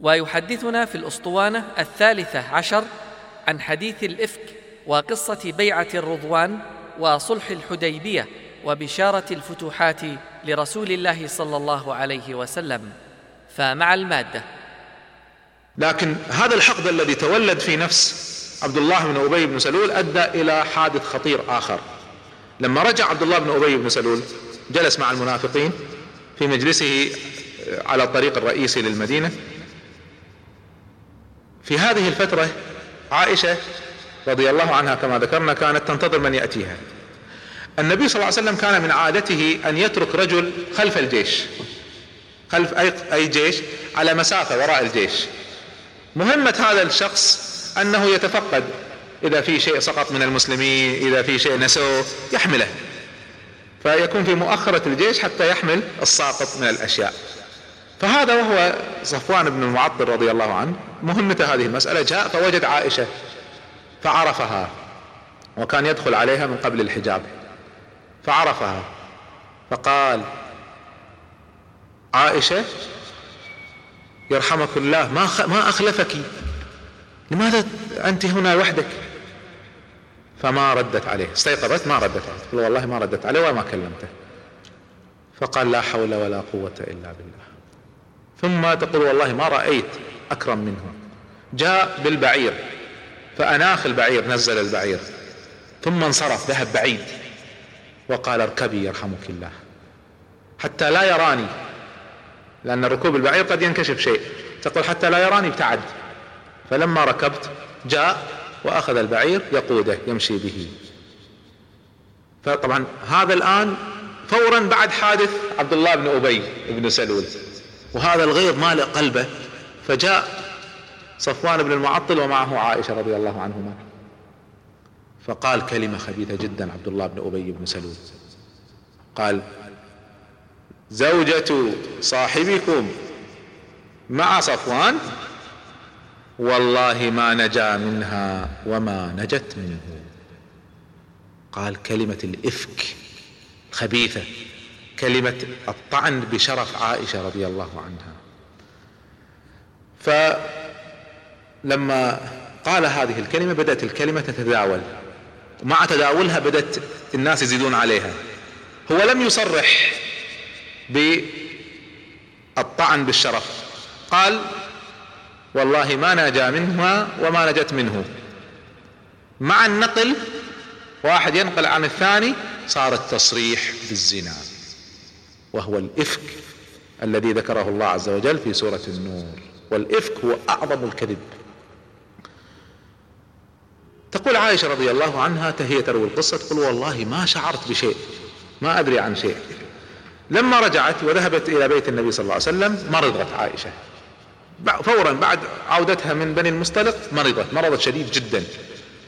ويحدثنا في الأسطوانة الثالثة عشر عن حديث الإفك وقصة بيعة الرضوان وصلح الحديبية وبشارة الفتوحات لرسول الله صلى الله عليه وسلم. فمع المادة. لكن هذا الحقد الذي تولد في نفس عبد الله بن أبي بن سلول أدى إلى حادث خطير آخر. لما رجع عبد الله بن أبي بن سلول جلس مع المنافقين في مجلسه على الطريق الرئيسي للمدينة. في هذه الفترة عائشة رضي الله عنها كما ذكرنا كانت تنتظر من يأتيها. النبي صلى الله عليه وسلم كان من عادته أن يترك رجل خلف الجيش خلف أي جيش على مسافة وراء الجيش. مهمة هذا الشخص أنه يتفقد إذا في شيء سقط من المسلمين إذا في شيء نسوه يحمله. فيكون في مؤخرة الجيش حتى يحمل الساقط من الأشياء. فهذا وهو صفوان بن المعطل رضي الله عنه مهمته هذه المسألة جاء فوجد عائشة فعرفها وكان يدخل عليها من قبل الحجاب فعرفها فقال عائشة يرحمك الله ما ما أخلفك؟ لماذا أنت هنا وحدك؟ فما ردت عليه استيقظت ما ردت عليه والله ما ردت عليه وما كلمته فقال لا حول ولا قوة إلا بالله. ثم تقول والله ما رأيت أكرم منه. جاء بالبعير فأناخ البعير نزل البعير ثم انصرف ذهب بعيد وقال اركبي يرحمك الله. حتى لا يراني لأن ركوب البعير قد ينكشف شيء تقول حتى لا يراني ابتعد. فلما ركبت جاء وأخذ البعير يقوده يمشي به. فطبعا هذا الآن فورا بعد حادث عبد الله بن أبي بن سلول. وهذا الغيظ مالئ قلبه. فجاء صفوان بن المعطل ومعه عائشة رضي الله عنهما. فقال كلمة خبيثة جدا عبد الله بن أبي بن سلول. قال زوجة صاحبكم مع صفوان؟ والله ما نجا منها وما نجت منه. قال كلمة الإفك خبيثة. كلمة الطعن بشرف عائشة رضي الله عنها. فلما قال هذه الكلمة بدأت الكلمة تتداول. مع تداولها بدأت الناس يزيدون عليها. هو لم يصرح بالطعن بالشرف. قال والله ما نجا منها وما نجت منه. مع النقل واحد ينقل عن الثاني صار التصريح بالزنا. وهو الإفك الذي ذكره الله عز وجل في سورة النور. والإفك هو أعظم الكذب. تقول عائشة رضي الله عنها هي تروي القصة تقول والله ما شعرت بشيء ما أدري عن شيء. لما رجعت وذهبت إلى بيت النبي صلى الله عليه وسلم مرضت عائشة. فورا بعد عودتها من بني المصطلق مرضت مرضت شديد جدا.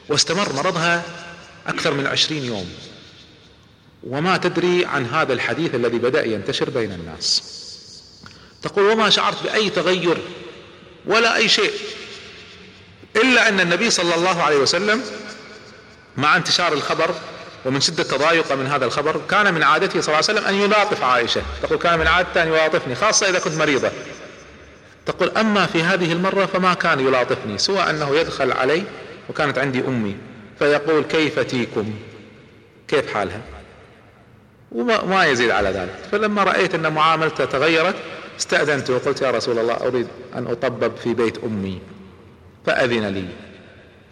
واستمر مرضها أكثر من عشرين يوم. وما تدري عن هذا الحديث الذي بدأ ينتشر بين الناس. تقول وما شعرت بأي تغير ولا أي شيء. إلا أن النبي صلى الله عليه وسلم مع انتشار الخبر ومن شدة تضايقه من هذا الخبر كان من عادته صلى الله عليه وسلم أن يلاطف عائشة. تقول كان من عادته أن يلاطفني خاصة إذا كنت مريضة. تقول أما في هذه المرة فما كان يلاطفني سوى أنه يدخل علي وكانت عندي أمي. فيقول كيف تيكم؟ كيف حالها؟ وما ما يزيد على ذلك. فلما رأيت أن معاملته تغيرت استأذنت وقلت يا رسول الله أريد أن أطبب في بيت أمي. فأذن لي.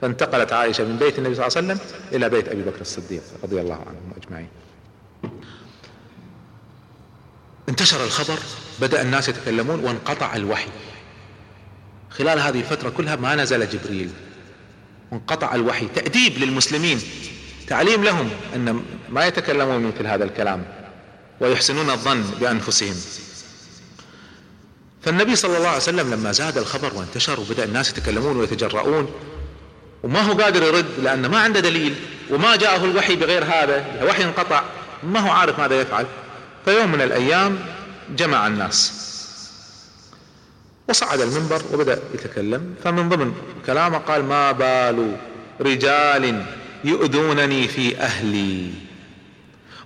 فانتقلت عائشة من بيت النبي صلى الله عليه وسلم إلى بيت أبي بكر الصديق رضي الله عنهم أجمعين. انتشر الخبر بدأ الناس يتكلمون وانقطع الوحي. خلال هذه الفترة كلها ما نزل جبريل. وانقطع الوحي. تأديب للمسلمين. تعليم لهم أن ما يتكلمون مثل هذا الكلام ويحسنون الظن بأنفسهم. فالنبي صلى الله عليه وسلم لما زاد الخبر وانتشر وبدأ الناس يتكلمون ويتجرؤون وما هو قادر يرد لأنه ما عنده دليل وما جاءه الوحي بغير هذا الوحي انقطع ما هو عارف ماذا يفعل. فيوم من الأيام جمع الناس. وصعد المنبر وبدأ يتكلم. فمن ضمن كلامه قال ما بال رجال يؤذونني في أهلي.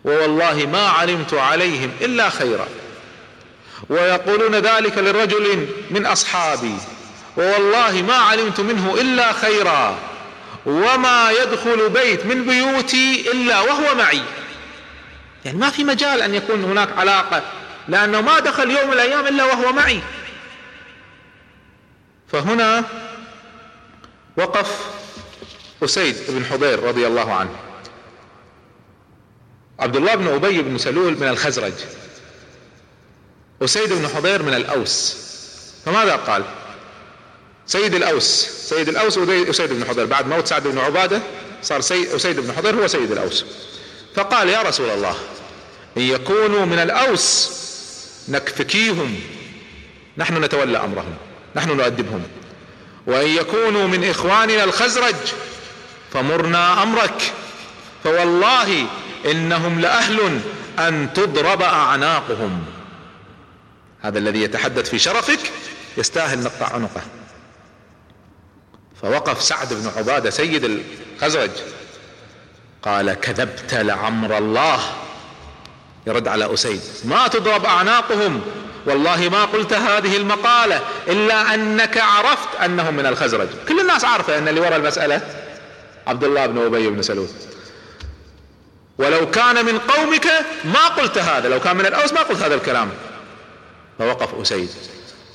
ووالله ما علمت عليهم إلا خيرا. ويقولون ذلك لرجل من أصحابي. ووالله ما علمت منه إلا خيرا. وما يدخل بيت من بيوتي إلا وهو معي. يعني ما في مجال أن يكون هناك علاقة لأنه ما دخل يوم من الأيام إلا وهو معي. فهنا وقف أسيد بن حضير رضي الله عنه. عبد الله بن أبي بن سلول من الخزرج. أسيد بن حضير من الأوس. فماذا قال؟ سيد الأوس. سيد الأوس أسيد بن حضير. بعد موت سعد بن عبادة صار سيد أسيد بن حضير هو سيد الأوس. فقال يا رسول الله إن يكونوا من الأوس نكفكيهم. نحن نتولى أمرهم. نحن نؤدبهم. وإن يكونوا من إخواننا الخزرج فمرنا أمرك. فوالله إنهم لأهل أن تضرب أعناقهم. هذا الذي يتحدث في شرفك يستاهل نقطع عنقه. فوقف سعد بن عبادة سيد الخزرج. قال كذبت لعمر الله. يرد على أسيد ما تضرب أعناقهم؟ والله ما قلت هذه المقالة إلا أنك عرفت أنهم من الخزرج. كل الناس عارفة أن اللي وراء المسألة عبد الله بن أبي بن سلول. ولو كان من قومك ما قلت هذا لو كان من الأوس ما قلت هذا الكلام. فوقف أسيد.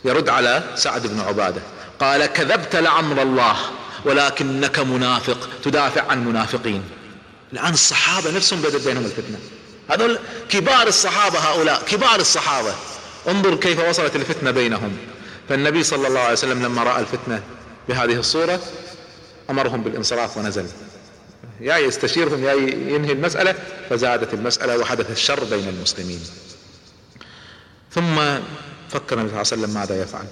يرد على سعد بن عبادة. قال كذبت لعمر الله ولكنك منافق تدافع عن منافقين. الآن الصحابة نفسهم بدأت بينهم الفتنة. هذول كبار الصحابة هؤلاء كبار الصحابة. انظر كيف وصلت الفتنة بينهم. فالنبي صلى الله عليه وسلم لما رأى الفتنة بهذه الصورة أمرهم بالانصراف ونزل. يا يستشيرهم يا ينهي المسألة فزادت المسألة وحدث الشر بين المسلمين. ثم فكر النبي صلى الله عليه وسلم ماذا يفعل؟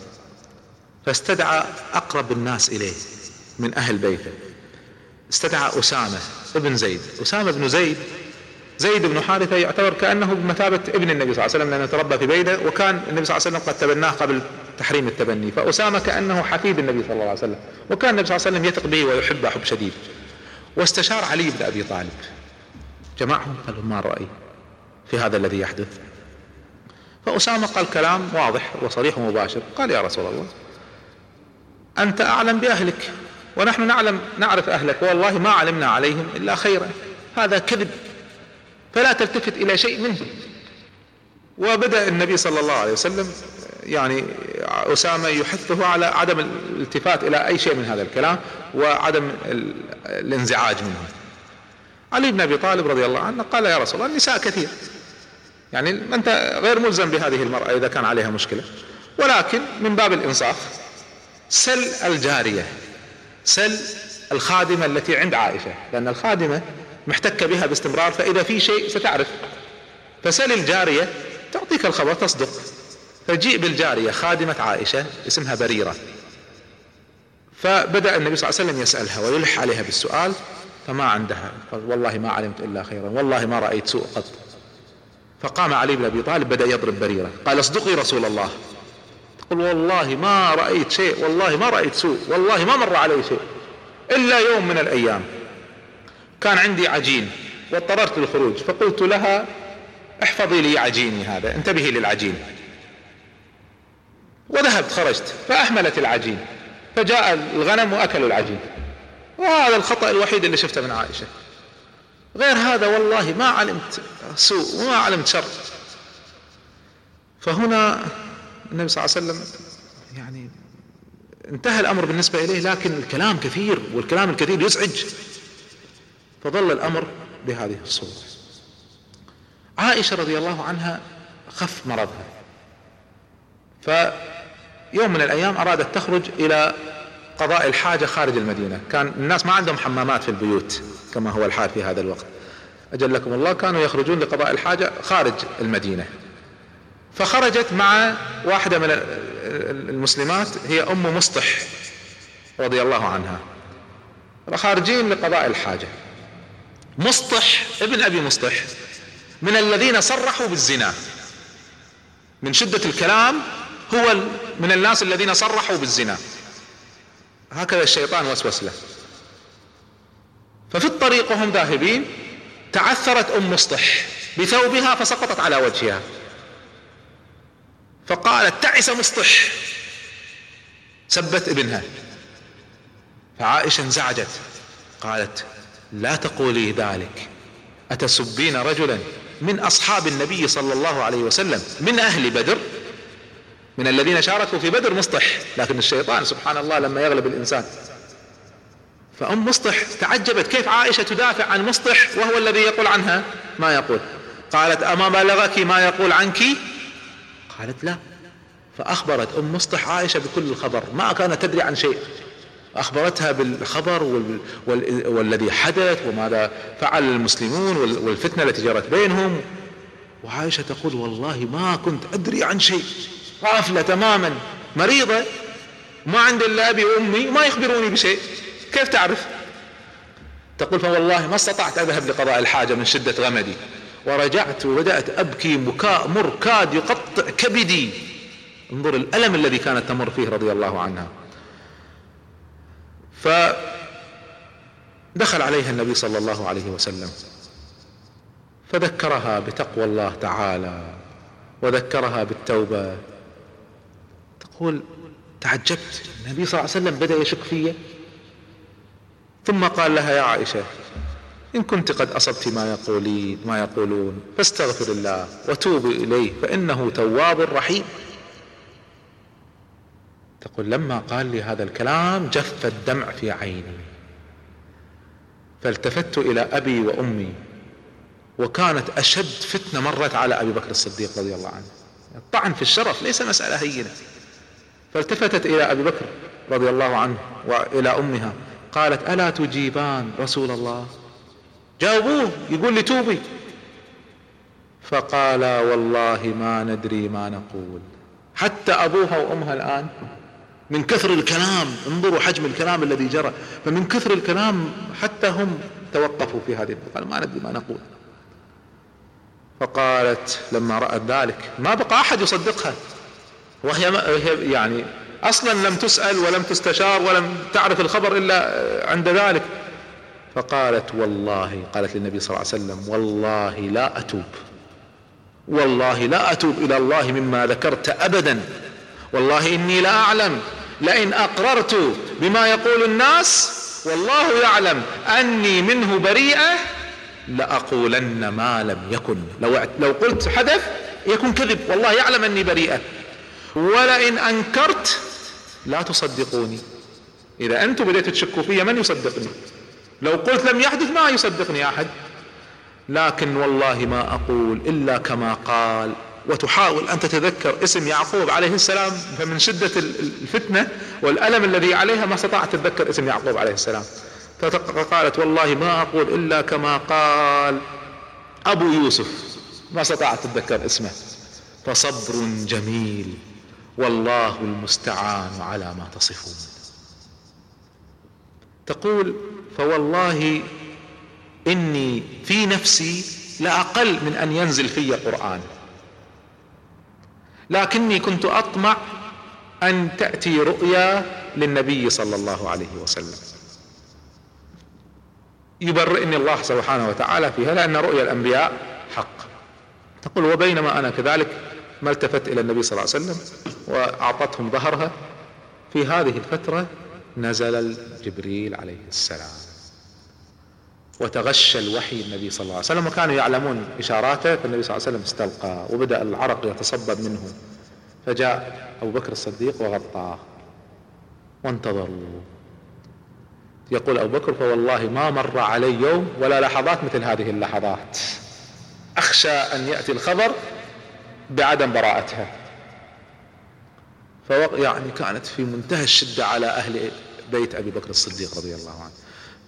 فاستدعى أقرب الناس إليه من أهل بيته. استدعى أسامة ابن زيد. أسامة بن زيد زيد بن حارثة يعتبر كأنه بمثابة ابن النبي صلى الله عليه وسلم لأنه تربى في بيته وكان النبي صلى الله عليه وسلم قد تبناه قبل تحريم التبني. فأسامة كأنه حفيد النبي صلى الله عليه وسلم وكان النبي صلى الله عليه وسلم يثق به ويحبه حب شديد. واستشار علي بن أبي طالب جمعهم قال ما الرأي في هذا الذي يحدث؟ فأسامة قال كلام واضح وصريح ومباشر قال يا رسول الله أنت أعلم بأهلك ونحن نعلم نعرف أهلك والله ما علمنا عليهم إلا خيرا. هذا كذب فلا تلتفت إلى شيء منه. وبدأ النبي صلى الله عليه وسلم يعني أسامة يحثه على عدم الالتفات إلى أي شيء من هذا الكلام وعدم الانزعاج منه. علي بن أبي طالب رضي الله عنه قال يا رسول الله النساء كثير. يعني أنت غير ملزم بهذه المرأة إذا كان عليها مشكلة. ولكن من باب الإنصاف سل الجارية سل الخادمة التي عند عائشة. لأن الخادمة محتكة بها باستمرار فإذا في شيء ستعرف. فسل الجارية تعطيك الخبر تصدق. فجيء بالجارية خادمة عائشة اسمها بريرة. فبدأ النبي صلى الله عليه وسلم يسألها ويلح عليها بالسؤال فما عندها. والله ما علمت إلا خيرا والله ما رأيت سوء قط. فقام علي بن أبي طالب بدأ يضرب بريرة. قال اصدقي رسول الله. تقول والله ما رأيت شيء والله ما رأيت سوء والله ما مر علي شيء إلا يوم من الأيام. كان عندي عجين واضطررت للخروج فقلت لها احفظي لي عجيني هذا انتبهي للعجين. وذهبت خرجت فأحملت العجين فجاء الغنم وأكلوا العجين. وهذا الخطأ الوحيد اللي شفته من عائشة. غير هذا والله ما علمت سوء وما علمت شر. فهنا النبي صلى الله عليه وسلم يعني انتهى الأمر بالنسبة إليه لكن الكلام كثير والكلام الكثير يزعج. فظل الأمر بهذه الصورة. عائشة رضي الله عنها خف مرضها. فيوم من الأيام أرادت تخرج إلى قضاء الحاجة خارج المدينة. كان الناس ما عندهم حمامات في البيوت كما هو الحال في هذا الوقت. أجلكم الله كانوا يخرجون لقضاء الحاجة خارج المدينة. فخرجت مع واحدة من المسلمات هي أم مصطح رضي الله عنها. خارجين لقضاء الحاجة. مصطح ابن أبي مصطح من الذين صرحوا بالزنا. من شدة الكلام هو من الناس الذين صرحوا بالزنا. هكذا الشيطان وسوس له. ففي الطريق وهم ذاهبين تعثرت أم مصطح بثوبها فسقطت على وجهها. فقالت تعس مصطح. سبت ابنها. فعائشة انزعجت. قالت لا تقولي ذلك. أتسبين رجلا من أصحاب النبي صلى الله عليه وسلم من أهل بدر؟ من الذين شاركوا في بدر مصطح لكن الشيطان سبحان الله لما يغلب الإنسان. فأم مصطح تعجبت كيف عائشة تدافع عن مصطح وهو الذي يقول عنها؟ ما يقول. قالت أما بلغك ما يقول عنك؟ قالت لا. فأخبرت أم مصطح عائشة بكل الخبر ما كانت تدري عن شيء. أخبرتها بالخبر وال... وال... والذي حدث وماذا فعل المسلمون وال... والفتنة التي جرت بينهم. وعائشة تقول والله ما كنت أدري عن شيء غافلة تماما مريضة ما عندي إلا أبي وأمي وما يخبروني بشيء. كيف تعرف؟ تقول فوالله ما استطعت أذهب لقضاء الحاجة من شدة غمدي. ورجعت وبدأت أبكي بكاء مر كاد يقطع كبدي. انظر الألم الذي كانت تمر فيه رضي الله عنها. فدخل عليها النبي صلى الله عليه وسلم فذكرها بتقوى الله تعالى وذكرها بالتوبة. تقول تعجبت النبي صلى الله عليه وسلم بدأ يشك في ثم قال لها يا عائشة إن كنت قد أصبت ما يقولين ما يقولون فاستغفر الله وتوبي إليه فإنه تواب رحيم. تقول لما قال لي هذا الكلام جف الدمع في عيني. فالتفت إلى أبي وأمي وكانت أشد فتنة مرت على أبي بكر الصديق رضي الله عنه. الطعن في الشرف ليس مسألة هينة. فالتفتت إلى أبي بكر رضي الله عنه وإلى أمها قالت ألا تجيبان رسول الله؟ جاوبوه يقول لي توبي. فقالا والله ما ندري ما نقول. حتى أبوها وأمها الآن من كثر الكلام انظروا حجم الكلام الذي جرى فمن كثر الكلام حتى هم توقفوا في هذه قالوا ما ندري ما نقول. فقالت لما رأت ذلك ما بقى أحد يصدقها. وهي يعني أصلا لم تسأل ولم تستشار ولم تعرف الخبر إلا عند ذلك. فقالت والله قالت للنبي صلى الله عليه وسلم والله لا أتوب. والله لا أتوب إلى الله مما ذكرت أبدا. والله إني لا أعلم. لئن أقررت بما يقول الناس والله يعلم أني منه بريئة لأقولن ما لم يكن. لو, لو قلت حدث يكون كذب والله يعلم أني بريئة. ولئن أنكرت لا تصدقوني. إذا أنتم بديتوا تشكوا في من يصدقني؟ لو قلت لم يحدث ما يصدقني أحد. لكن والله ما أقول إلا كما قال. وتحاول أن تتذكر اسم يعقوب عليه السلام فمن شدة الفتنة والألم الذي عليها ما استطاعت تتذكر اسم يعقوب عليه السلام. فقالت والله ما أقول إلا كما قال أبو يوسف ما استطاعت تتذكر اسمه. فصبر جميل والله المستعان على ما تصفون. تقول فوالله إني في نفسي لأقل من أن ينزل في قرآن. لكني كنت أطمع أن تأتي رؤيا للنبي صلى الله عليه وسلم. يبرئني الله سبحانه وتعالى فيها لأن رؤيا الأنبياء حق. تقول وبينما أنا كذلك ما التفت إلى النبي صلى الله عليه وسلم وأعطتهم ظهرها. في هذه الفترة نزل جبريل عليه السلام. وتغشى الوحي النبي صلى الله عليه وسلم. وكانوا يعلمون إشاراته فالنبي صلى الله عليه وسلم استلقى وبدأ العرق يتصبب منه. فجاء أبو بكر الصديق وغطاه. وانتظروا. يقول أبو بكر فوالله ما مر علي يوم ولا لحظات مثل هذه اللحظات. أخشى أن يأتي الخبر بعدم براءتها. يعني كانت في منتهى الشدة على أهل بيت أبي بكر الصديق رضي الله عنه.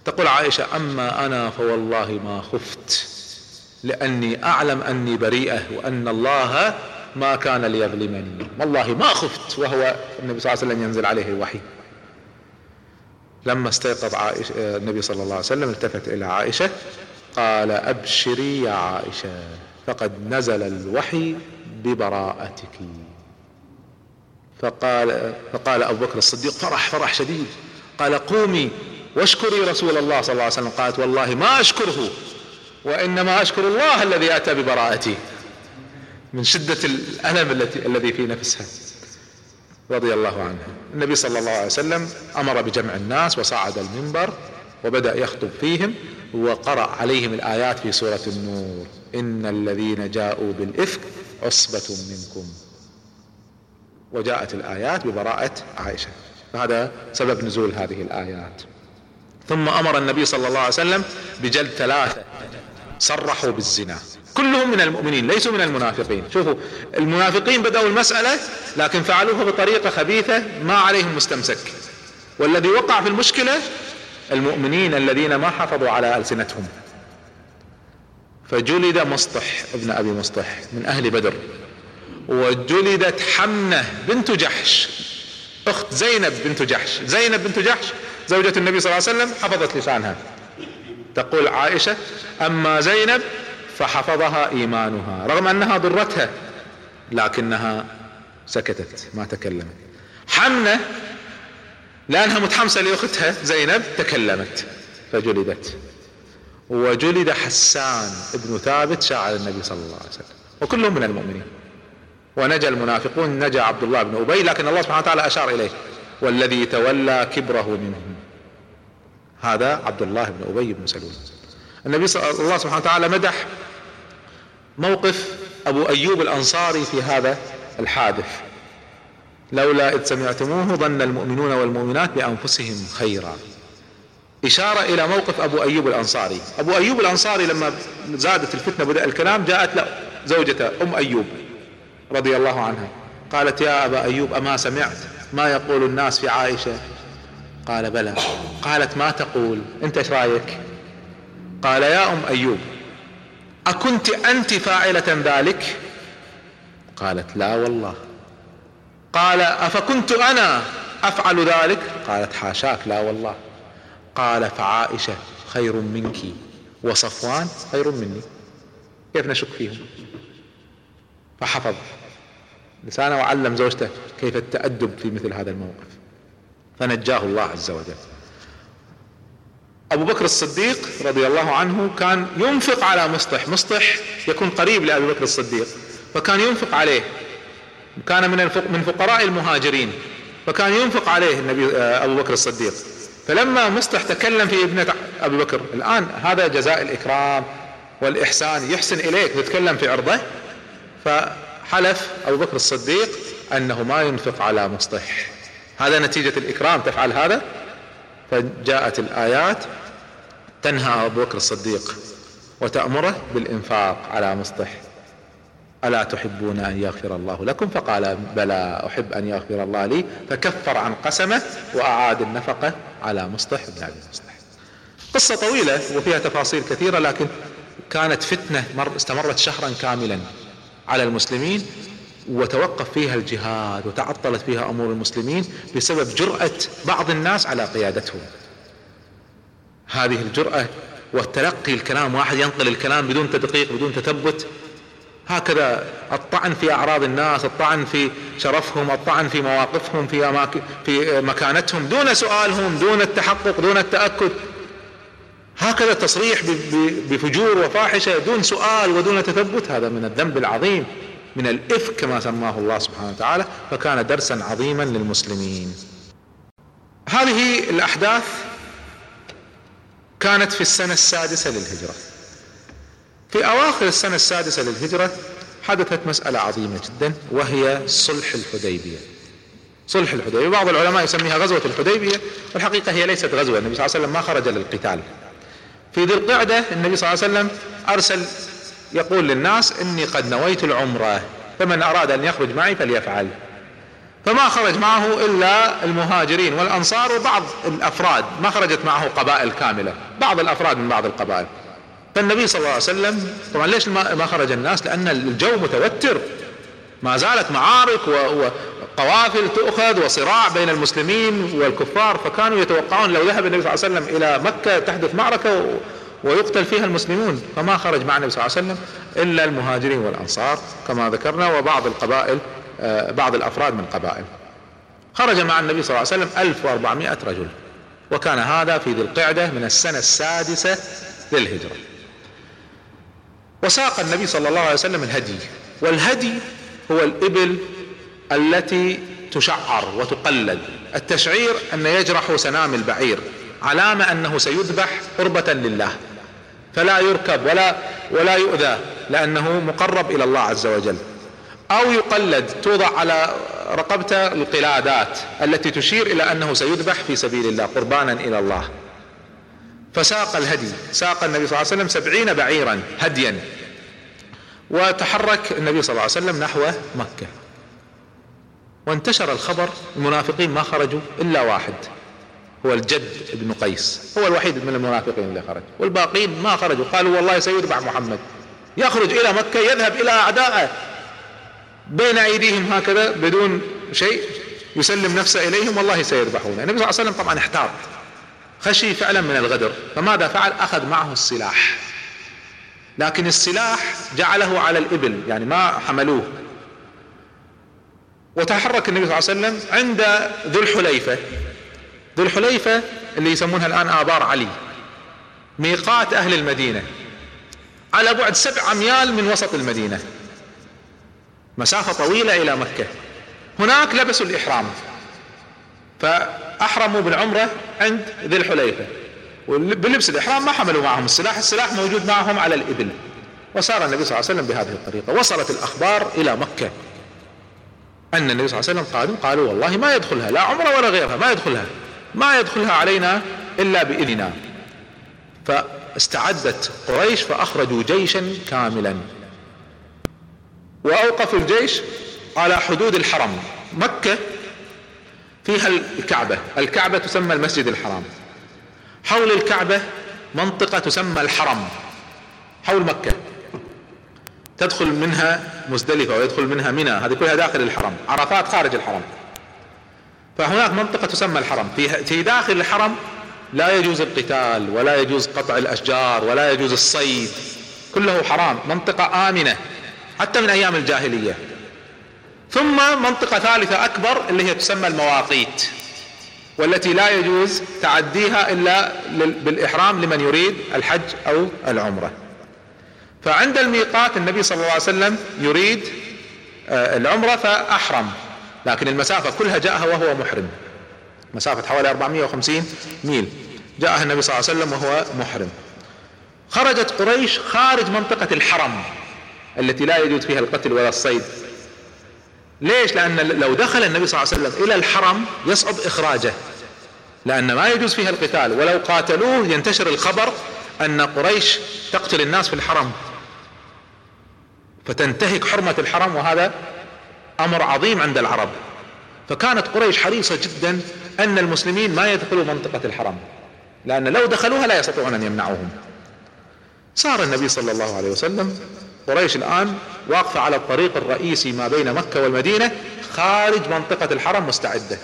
تقول عائشة أما أنا فوالله ما خفت لأني أعلم أني بريئة وأن الله ما كان ليظلمني. والله ما خفت وهو النبي صلى الله عليه وسلم ينزل عليه الوحي. لما استيقظ عائشة النبي صلى الله عليه وسلم التفت إلى عائشة قال أبشري يا عائشة فقد نزل الوحي ببراءتك. فقال فقال أبو بكر الصديق فرح فرح شديد. قال قومي واشكري رسول الله صلى الله عليه وسلم. قالت والله ما أشكره وإنما أشكر الله الذي أتى ببراءتي من شدة الألم التي الذي في نفسها. رضي الله عنها النبي صلى الله عليه وسلم أمر بجمع الناس وصعد المنبر وبدأ يخطب فيهم وقرأ عليهم الآيات في سورة النور. إن الذين جاءوا بالإفك عصبة منكم. وجاءت الآيات ببراءة عائشة. فهذا سبب نزول هذه الآيات. ثم أمر النبي صلى الله عليه وسلم بجلد ثلاثة صرحوا بالزنا. كلهم من المؤمنين ليسوا من المنافقين. شوفوا المنافقين بدأوا المسألة لكن فعلوها بطريقة خبيثة ما عليهم مستمسك. والذي وقع في المشكلة المؤمنين الذين ما حفظوا على ألسنتهم. فجلد مصطح ابن أبي مصطح من أهل بدر. وجلدت حمنة بنت جحش. أخت زينب بنت جحش. زينب بنت جحش زوجة النبي صلى الله عليه وسلم حفظت لسانها. تقول عائشة أما زينب فحفظها إيمانها رغم أنها ضرتها لكنها سكتت ما تكلمت. حمنة لأنها متحمسة لأختها زينب تكلمت فجلدت. وجلد حسان ابن ثابت شاعر النبي صلى الله عليه وسلم. وكلهم من المؤمنين. ونجا المنافقون نجا عبد الله بن أبي لكن الله سبحانه وتعالى أشار إليه. والذي تولى كبره منهم. هذا عبد الله بن أبي بن سلول. النبي صلى الله سبحانه وتعالى مدح موقف أبو أيوب الأنصاري في هذا الحادث. لولا إذ سمعتموه ظن المؤمنون والمؤمنات بأنفسهم خيرا. إشارة إلى موقف أبو أيوب الأنصاري. أبو أيوب الأنصاري لما زادت الفتنة بدأ الكلام جاءت له زوجته أم أيوب رضي الله عنها. قالت يا أبا أيوب أما سمعت؟ ما يقول الناس في عائشة قال بلى. قالت ما تقول؟ انت إيش رايك؟ قال يا أم أيوب أكنت أنت فاعلة ذلك؟ قالت لا والله. قال أفكنت أنا أفعل ذلك؟ قالت حاشاك لا والله. قال فعائشة خير منك وصفوان خير مني. كيف نشك فيهم؟ فحفظ. لسانه وعلم زوجته كيف التأدب في مثل هذا الموقف. فنجاه الله عز وجل. أبو بكر الصديق رضي الله عنه كان ينفق على مصطح. مصطح يكون قريب لأبي بكر الصديق فكان ينفق عليه. كان من من فقراء المهاجرين فكان ينفق عليه النبي آه، أبو بكر الصديق. فلما مصطح تكلم في ابنة أبي بكر الآن هذا جزاء الإكرام والإحسان يحسن إليك ويتكلم في عرضه. فحلف أبو بكر الصديق أنه ما ينفق على مصطح. هذا نتيجة الإكرام تفعل هذا. فجاءت الآيات تنهى أبو بكر الصديق وتأمره بالإنفاق على مصطح. ألا تحبون أن يغفر الله لكم؟ فقال بلى أحب أن يغفر الله لي. فكفر عن قسمه وأعاد النفقة على مصطح بن أبي مصطح. قصة طويلة وفيها تفاصيل كثيرة لكن كانت فتنة مر استمرت شهرا كاملا على المسلمين. وتوقف فيها الجهاد وتعطلت فيها أمور المسلمين بسبب جرأة بعض الناس على قيادتهم. هذه الجرأة والتلقي الكلام واحد ينقل الكلام بدون تدقيق بدون تثبت. هكذا الطعن في أعراض الناس الطعن في شرفهم الطعن في مواقفهم في أماكن في مكانتهم دون سؤالهم دون التحقق دون التأكد. هكذا التصريح بفجور وفاحشة دون سؤال ودون تثبت هذا من الذنب العظيم. من الإفك كما سماه الله سبحانه وتعالى فكان درسا عظيما للمسلمين. هذه الأحداث كانت في السنة السادسة للهجرة. في أواخر السنة السادسة للهجرة حدثت مسألة عظيمة جدا وهي صلح الحديبية. صلح الحديبية بعض العلماء يسميها غزوة الحديبية والحقيقة هي ليست غزوة النبي صلى الله عليه وسلم ما خرج للقتال في ذي القعدة النبي صلى الله عليه وسلم أرسل يقول للناس إني قد نويت العمرة فمن أراد أن يخرج معي فليفعل. فما خرج معه إلا المهاجرين والأنصار وبعض الأفراد ما خرجت معه قبائل كاملة بعض الأفراد من بعض القبائل. فالنبي صلى الله عليه وسلم طبعا ليش ما خرج الناس؟ لأن الجو متوتر. ما زالت معارك وقوافل تؤخذ وصراع بين المسلمين والكفار فكانوا يتوقعون لو ذهب النبي صلى الله عليه وسلم إلى مكة تحدث معركة ويقتل فيها المسلمون فما خرج مع النبي صلى الله عليه وسلم إلا المهاجرين والأنصار كما ذكرنا وبعض القبائل آه، بعض الأفراد من قبائل. خرج مع النبي صلى الله عليه وسلم 1400 رجل وكان هذا في ذي القعدة من السنة السادسة للهجرة. وساق النبي صلى الله عليه وسلم الهدي والهدي هو الإبل التي تشعر وتقلد. التشعير أن يجرح سنام البعير علامة أنه سيذبح قربة لله. فلا يركب ولا ولا يؤذى لأنه مقرب إلى الله عز وجل. أو يقلد توضع على رقبته القلادات التي تشير إلى أنه سيذبح في سبيل الله قربانا إلى الله. فساق الهدي ساق النبي صلى الله عليه وسلم سبعين بعيرا هديا. وتحرك النبي صلى الله عليه وسلم نحو مكة. وانتشر الخبر المنافقين ما خرجوا إلا واحد. هو الجد بن قيس. هو الوحيد من المنافقين اللي خرج. والباقين ما خرجوا. قالوا والله سيذبح محمد. يخرج إلى مكة يذهب إلى أعدائه بين أيديهم هكذا بدون شيء يسلم نفسه إليهم والله سيذبحونه. النبي صلى الله عليه وسلم طبعا احتاط خشي فعلا من الغدر. فماذا فعل؟ أخذ معه السلاح. لكن السلاح جعله على الإبل يعني ما حملوه. وتحرك النبي صلى الله عليه وسلم عند ذو الحليفة. ذو الحليفة اللي يسمونها الآن آبار علي. ميقات أهل المدينة. على بعد سبع أميال من وسط المدينة. مسافة طويلة إلى مكة. هناك لبسوا الإحرام. فأحرموا بالعمرة عند ذي الحليفة. بلبس الإحرام ما حملوا معهم. السلاح السلاح موجود معهم على الإبل. وسار النبي صلى الله عليه وسلم بهذه الطريقة. وصلت الأخبار إلى مكة. أن النبي صلى الله عليه وسلم قالوا قالوا والله ما يدخلها. لا عمرة ولا غيرها. ما يدخلها. ما يدخلها علينا إلا بإذننا. فاستعدت قريش فأخرجوا جيشا كاملا. وأوقفوا الجيش على حدود الحرم. مكة فيها الكعبة. الكعبة تسمى المسجد الحرام. حول الكعبة منطقة تسمى الحرم. حول مكة. تدخل منها مزدلفة ويدخل منها منى. هذه كلها داخل الحرم. عرفات خارج الحرم. فهناك منطقة تسمى الحرم. في داخل الحرم لا يجوز القتال ولا يجوز قطع الأشجار ولا يجوز الصيد. كله حرام منطقة آمنة حتى من أيام الجاهلية. ثم منطقة ثالثة أكبر اللي هي تسمى المواقيت والتي لا يجوز تعديها إلا بالإحرام لمن يريد الحج أو العمرة. فعند الميقات النبي صلى الله عليه وسلم يريد آه، العمرة فأحرم. لكن المسافة كلها جاءها وهو محرم. مسافة حوالي 450 ميل. جاءها النبي صلى الله عليه وسلم وهو محرم. خرجت قريش خارج منطقة الحرم التي لا يجوز فيها القتل ولا الصيد. ليش؟ لأن لو دخل النبي صلى الله عليه وسلم إلى الحرم يصعب إخراجه. لأن ما يجوز فيها القتال. ولو قاتلوه ينتشر الخبر أن قريش تقتل الناس في الحرم. فتنتهك حرمة الحرم وهذا أمر عظيم عند العرب. فكانت قريش حريصة جدا أن المسلمين ما يدخلوا منطقة الحرم لأن لو دخلوها لا يستطيعون أن يمنعوهم. صار النبي صلى الله عليه وسلم قريش الآن واقفة على الطريق الرئيسي ما بين مكة والمدينة خارج منطقة الحرم مستعدة.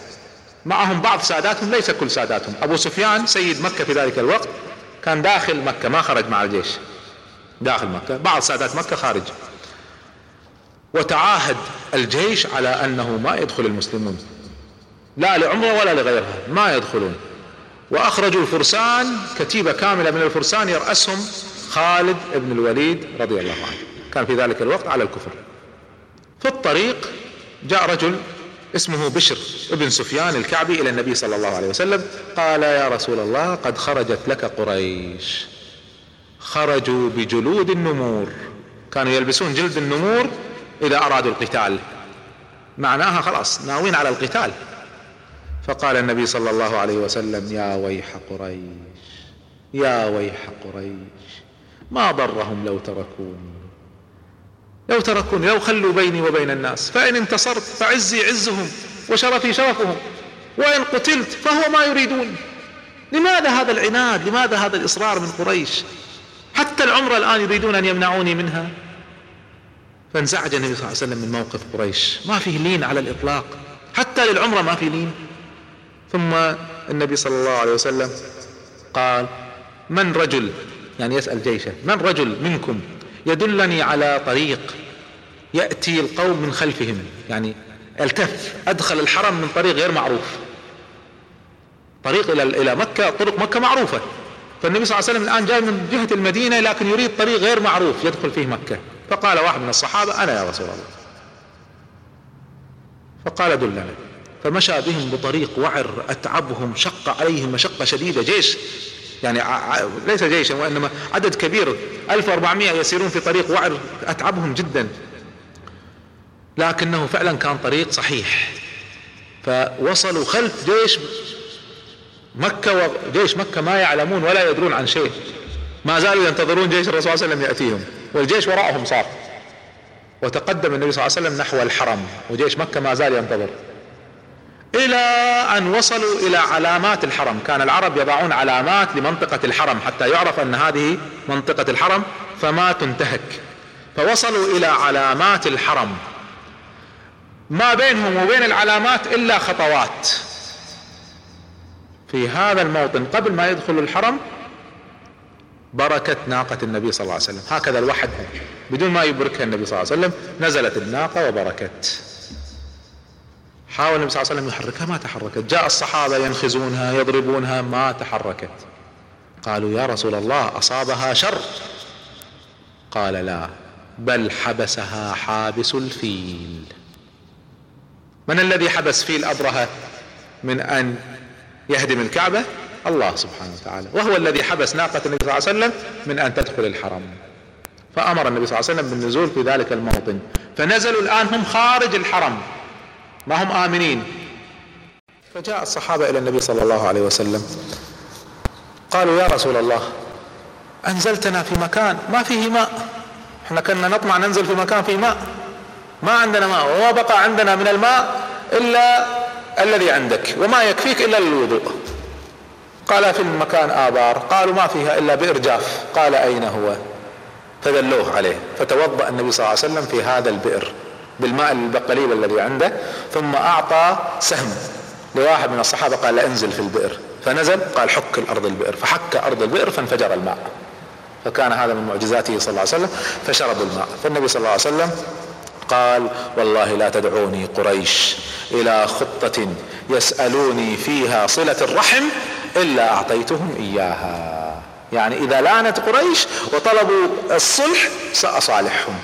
معهم بعض ساداتهم ليس كل ساداتهم. أبو سفيان سيد مكة في ذلك الوقت كان داخل مكة ما خرج مع الجيش. داخل مكة بعض سادات مكة خارج. وتعاهد الجيش على أنه ما يدخل المسلمون لا لعمره ولا لغيرها ما يدخلون. وأخرجوا الفرسان كتيبة كاملة من الفرسان يرأسهم خالد بن الوليد رضي الله عنه. كان في ذلك الوقت على الكفر. في الطريق جاء رجل اسمه بشر ابن سفيان الكعبي إلى النبي صلى الله عليه وسلم قال يا رسول الله قد خرجت لك قريش. خرجوا بجلود النمور. كانوا يلبسون جلد النمور إذا أرادوا القتال. معناها خلاص ناوين على القتال. فقال النبي صلى الله عليه وسلم يا ويح قريش يا ويح قريش ما ضرهم لو تركوني لو تركوني لو خلوا بيني وبين الناس. فإن انتصرت فعزي عزهم وشرفي شرفهم. وإن قتلت فهو ما يريدون. لماذا هذا العناد؟ لماذا هذا الإصرار من قريش؟ حتى العمرة الآن يريدون أن يمنعوني منها. فانزعج النبي صلى الله عليه وسلم من موقف قريش. ما فيه لين على الإطلاق. حتى للعمرة ما في لين. ثم النبي صلى الله عليه وسلم قال من رجل يعني يسأل جيشه من رجل منكم يدلني على طريق يأتي القوم من خلفهم؟ يعني التف أدخل الحرم من طريق غير معروف. طريق إلى إلى مكة طرق مكة معروفة. فالنبي صلى الله عليه وسلم الآن جاي من جهة المدينة لكن يريد طريق غير معروف يدخل فيه مكة. فقال واحد من الصحابة أنا يا رسول الله. فقال دلنا فمشى بهم بطريق وعر أتعبهم شق عليهم مشقة شديدة جيش. يعني ليس جيشا وإنما عدد كبير 1400 يسيرون في طريق وعر أتعبهم جدا. لكنه فعلا كان طريق صحيح. فوصلوا خلف جيش مكة وجيش مكة ما يعلمون ولا يدرون عن شيء. ما زالوا ينتظرون جيش الرسول صلى الله عليه وسلم يأتيهم. والجيش وراءهم صار. وتقدم النبي صلى الله عليه وسلم نحو الحرم وجيش مكة ما زال ينتظر. إلى أن وصلوا إلى علامات الحرم. كان العرب يضعون علامات لمنطقة الحرم حتى يعرف أن هذه منطقة الحرم فما تنتهك. فوصلوا إلى علامات الحرم. ما بينهم وبين العلامات إلا خطوات. في هذا الموطن قبل ما يدخل الحرم بركة ناقة النبي صلى الله عليه وسلم. هكذا الوحد بدون ما يبركها النبي صلى الله عليه وسلم نزلت الناقة وبركت. حاول النبي صلى الله عليه وسلم يحركها ما تحركت. جاء الصحابة ينخزونها يضربونها ما تحركت. قالوا يا رسول الله أصابها شر. قال لا بل حبسها حابس الفيل. من الذي حبس فيل أبرهة من أن يهدم الكعبة؟ الله سبحانه وتعالى. وهو الذي حبس ناقة النبي صلى الله عليه وسلم من أن تدخل الحرم. فأمر النبي صلى الله عليه وسلم بالنزول في ذلك الموطن. فنزلوا الآن هم خارج الحرم. ما هم آمنين. فجاء الصحابة إلى النبي صلى الله عليه وسلم. قالوا يا رسول الله أنزلتنا في مكان ما فيه ماء. إحنا كنا نطمع ننزل في مكان فيه ماء. ما عندنا ماء وما بقى عندنا من الماء إلا الذي عندك وما يكفيك إلا للوضوء. قال في المكان آبار. قالوا ما فيها إلا بئر جاف قال أين هو؟ فدلوه عليه. فتوضأ النبي صلى الله عليه وسلم في هذا البئر بالماء القليل الذي عنده ثم أعطى سهم لواحد من الصحابة قال انزل في البئر. فنزل قال حك الأرض البئر. فحك أرض البئر فانفجر الماء. فكان هذا من معجزاته صلى الله عليه وسلم فشربوا الماء. فالنبي صلى الله عليه وسلم قال والله لا تدعوني قريش إلى خطة يسألوني فيها صلة الرحم إلا أعطيتهم إياها. يعني إذا لانت قريش وطلبوا الصلح سأصالحهم.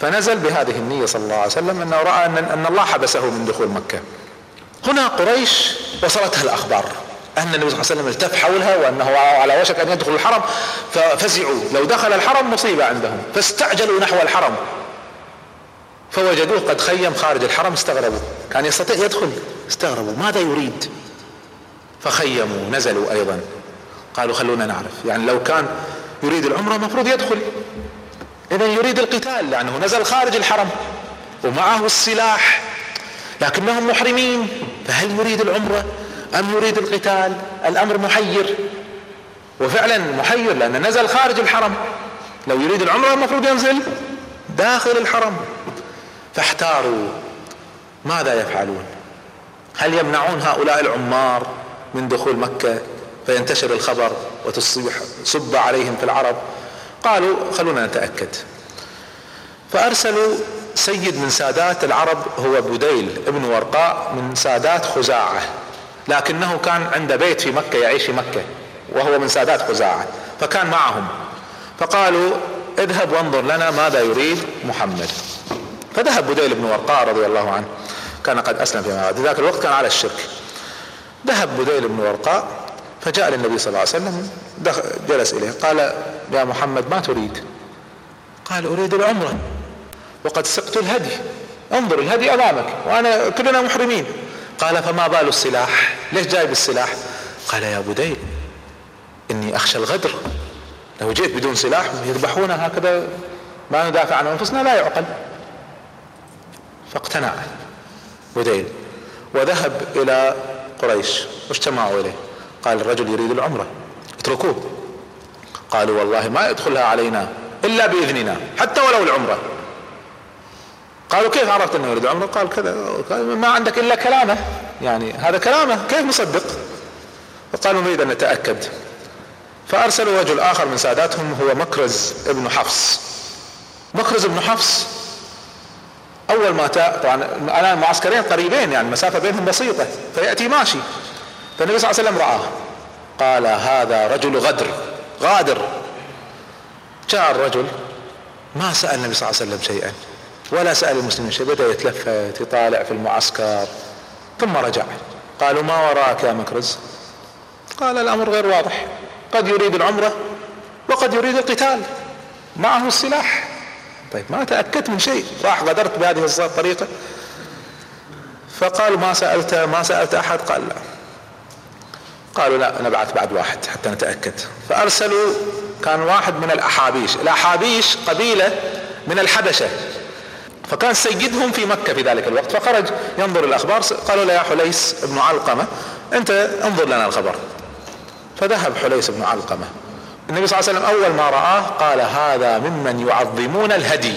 فنزل بهذه النية صلى الله عليه وسلم أنه رأى ان, أن الله حبسه من دخول مكة. هنا قريش وصلتها الأخبار أن النبي صلى الله عليه وسلم التف حولها وأنه على وشك أن يدخل الحرم ففزعوا. لو دخل الحرم مصيبة عندهم فاستعجلوا نحو الحرم. فوجدوه قد خيم خارج الحرم استغربوا. كان يستطيع يدخل استغربوا. ماذا يريد؟ فخيموا نزلوا أيضا. قالوا خلونا نعرف. يعني لو كان يريد العمرة المفروض يدخل. اذا يريد القتال لأنه نزل خارج الحرم ومعه السلاح لكنهم محرمين. فهل يريد العمرة أم يريد القتال؟ الأمر محير. وفعلا محير لأنه نزل خارج الحرم. لو يريد العمرة المفروض ينزل داخل الحرم. فاحتاروا ماذا يفعلون؟ هل يمنعون هؤلاء العمار؟ من دخول مكة فينتشر الخبر وتصبح سب عليهم في العرب. قالوا خلونا نتأكد. فأرسلوا سيد من سادات العرب هو بديل ابن ورقاء من سادات خزاعة لكنه كان عنده بيت في مكة يعيش في مكة وهو من سادات خزاعة فكان معهم. فقالوا اذهب وانظر لنا ماذا يريد محمد. فذهب بديل بن ورقاء رضي الله عنه كان قد أسلم فيما بعد ذاك الوقت كان على الشرك. ذهب بديل بن ورقاء فجاء للنبي صلى الله عليه وسلم جلس إليه قال يا محمد ما تريد؟ قال أريد العمرة وقد سقت الهدي انظر الهدي أمامك وأنا كلنا محرمين. قال فما بال السلاح؟ ليش جايب السلاح قال يا بديل إني أخشى الغدر لو جئت بدون سلاح يذبحونا هكذا ما ندافع عن أنفسنا لا يعقل. فاقتنع بديل وذهب إلى قريش واجتمعوا إليه؟ قال الرجل يريد العمرة اتركوه. قالوا والله ما يدخلها علينا إلا بإذننا حتى ولو العمرة. قالوا كيف عرفت إنه يريد العمرة؟ قال كذا. ما عندك إلا كلامه. يعني هذا كلامه كيف نصدق فقالوا نريد أن نتأكد. فأرسلوا رجل آخر من ساداتهم هو مكرز ابن حفص. مكرز ابن حفص أول ما تا طبعا الان معسكرين قريبين يعني المسافه بينهم بسيطة فيأتي ماشي. فالنبي صلى الله عليه وسلم رآه. قال هذا رجل غدر غادر. جاء الرجل ما سأل النبي صلى الله عليه وسلم شيئا ولا سأل المسلمين شيء بدأ يتلفت يطالع في المعسكر ثم رجع. قالوا ما وراك يا مكرز؟ قال الأمر غير واضح قد يريد العمرة وقد يريد القتال معه السلاح. طيب ما تأكدت من شيء. راح غدرت بهذه الطريقة. فقال ما سألت ما سألت أحد. قال لا. قالوا لا نبعث بعد واحد حتى نتأكد. فأرسلوا كان واحد من الأحابيش. الأحابيش قبيلة من الحبشة. فكان سيدهم في مكة في ذلك الوقت. فخرج ينظر الأخبار. قالوا له يا حليس بن علقمة أنت انظر لنا الخبر. فذهب حليس بن علقمة. النبي صلى الله عليه وسلم أول ما رآه قال هذا ممن يعظمون الهدي.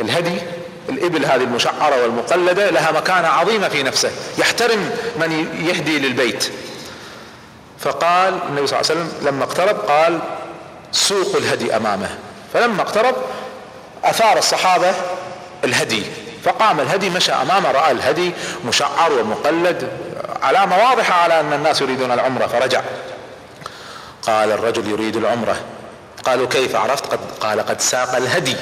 الهدي الإبل هذه المشعرة والمقلدة لها مكانة عظيمة في نفسه يحترم من يهدي للبيت. فقال النبي صلى الله عليه وسلم لما اقترب قال سوق الهدي أمامه. فلما اقترب أثار الصحابة الهدي فقام الهدي مشى أمامه رأى الهدي مشعر ومقلد علامة واضحة على أن الناس يريدون العمرة فرجع. قال الرجل يريد العمرة. قالوا كيف عرفت؟ قد قال قد ساق الهدي.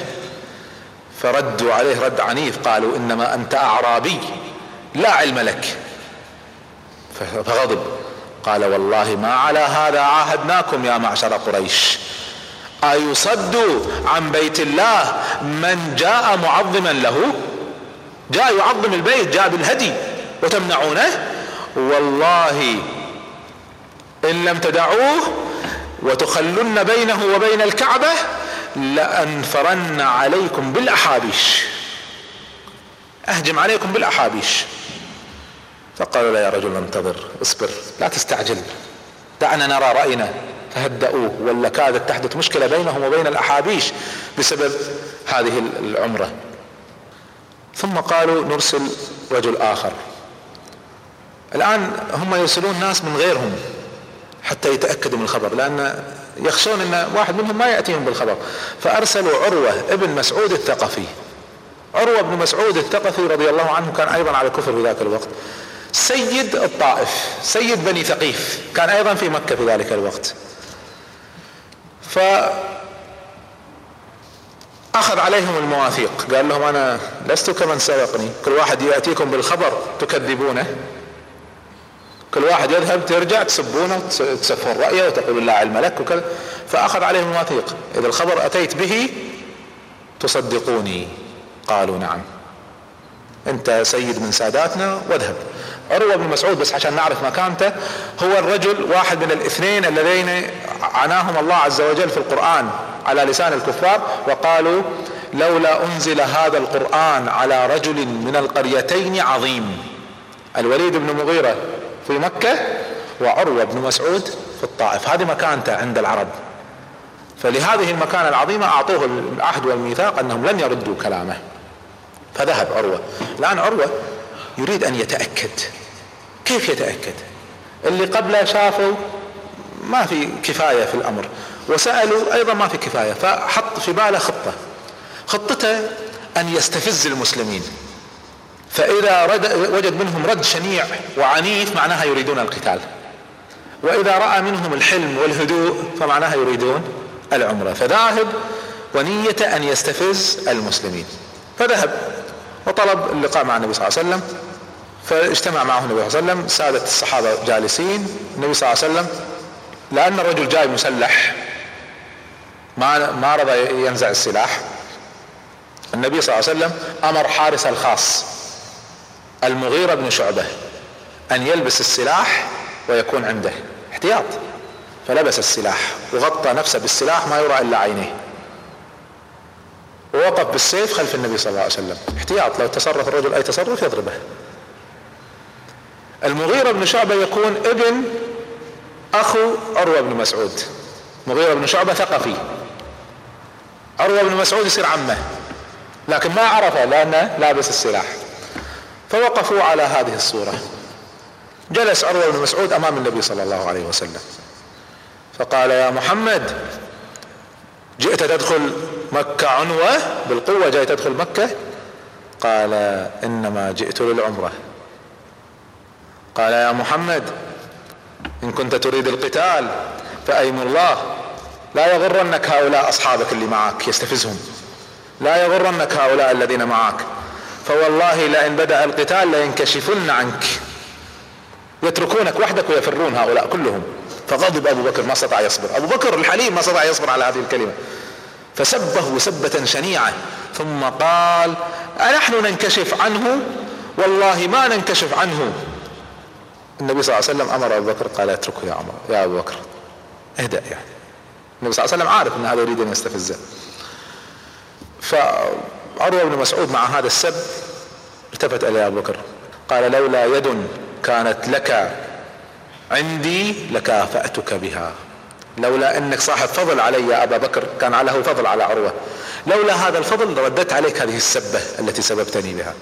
فردوا عليه رد عنيف. قالوا إنما أنت أعرابي لا علم لك. فغضب. قال والله ما على هذا عاهدناكم يا معشر قريش. أيصد عن بيت الله من جاء معظما له؟ جاء يعظم البيت جاء بالهدي. وتمنعونه؟ والله إن لم تدعوه وتخلن بينه وبين الكعبة لأنفرن عليكم بالأحابيش. أهجم عليكم بالأحابيش. فقالوا لا يا رجل انتظر اصبر لا تستعجل. دعنا نرى رأينا. فهدأوه ولا كادت تحدث مشكلة بينهم وبين الأحابيش بسبب هذه العمرة. ثم قالوا نرسل رجل آخر. الآن هم يرسلون ناس من غيرهم. حتى يتأكدوا من الخبر لأن يخشون إن واحد منهم ما يأتيهم بالخبر. فأرسلوا عروة ابن مسعود الثقفي. عروة بن مسعود الثقفي رضي الله عنه كان أيضا على كفر في ذاك الوقت. سيد الطائف سيد بني ثقيف كان أيضا في مكة في ذلك الوقت. ف أخذ عليهم المواثيق قال لهم أنا لست كمن سبقني. كل واحد يأتيكم بالخبر تكذبونه. كل واحد يذهب ترجع تسبونه وتسفون رأيه وتقول لا علم لك وكذا. فأخذ عليهم الوثيق إذا الخبر أتيت به تصدقوني. قالوا نعم. أنت سيد من ساداتنا واذهب. عروة بن مسعود بس عشان نعرف مكانته هو الرجل واحد من الاثنين اللذين عناهم الله عز وجل في القرآن على لسان الكفار وقالوا لولا أنزل هذا القرآن على رجل من القريتين عظيم. الوليد بن مغيرة في مكة وعروة بن مسعود في الطائف. هذه مكانته عند العرب. فلهذه المكانة العظيمة أعطوه العهد والميثاق أنهم لن يردوا كلامه. فذهب عروة. الآن عروة يريد أن يتأكد. كيف يتأكد؟ اللي قبله شافوا ما في كفاية في الأمر. وسألوا أيضا ما في كفاية. فحط في باله خطة. خطته أن يستفز المسلمين. فإذا وجد منهم رد شنيع وعنيف معناها يريدون القتال. وإذا رأى منهم الحلم والهدوء فمعناها يريدون العمرة. فذاهب ونية أن يستفز المسلمين. فذهب وطلب اللقاء مع النبي صلى الله عليه وسلم. فاجتمع معه النبي صلى الله عليه وسلم. سادة الصحابة جالسين. النبي صلى الله عليه وسلم لأن الرجل جاي مسلح. ما ما رضى ينزع السلاح. النبي صلى الله عليه وسلم أمر حارس الخاص. المغيرة بن شعبة أن يلبس السلاح ويكون عنده احتياط فلبس السلاح وغطى نفسه بالسلاح ما يرى إلا عينيه. ووقف بالسيف خلف النبي صلى الله عليه وسلم. احتياط لو تصرف الرجل أي تصرف يضربه. المغيرة بن شعبة يكون ابن أخو عروة بن مسعود. مغيرة بن شعبة ثقفي عروة بن مسعود يصير عمه لكن ما عرفه لأنه لابس السلاح. فوقفوا على هذه الصورة. جلس عروة بن مسعود أمام النبي صلى الله عليه وسلم. فقال يا محمد جئت تدخل مكة عنوة؟ بالقوة جاي تدخل مكة؟ قال إنما جئت للعمرة. قال يا محمد إن كنت تريد القتال فايم الله؟ لا يغرنك هؤلاء أصحابك اللي معك يستفزهم. لا يغرنك هؤلاء الذين معك. فوالله لئن بدأ القتال لينكشفن عنك. يتركونك وحدك ويفرون هؤلاء كلهم. فغضب أبو بكر ما استطاع يصبر. أبو بكر الحليم ما استطاع يصبر على هذه الكلمة. فسبه سبة شنيعة. ثم قال أنحن ننكشف عنه؟ والله ما ننكشف عنه. النبي صلى الله عليه وسلم أمر أبو بكر قال اتركه يا عمر يا أبو بكر. اهدأ يعني. النبي صلى الله عليه وسلم عارف إن هذا يريد أن يستفزه. فعروة بن مسعود مع هذا السب التفت إلى أبو بكر. قال لولا يد كانت لك عندي لكافأتك بها. لولا إنك صاحب فضل علي يا أبا بكر كان له فضل على عروة لولا هذا الفضل رددت عليك هذه السبة التي سببتني بها.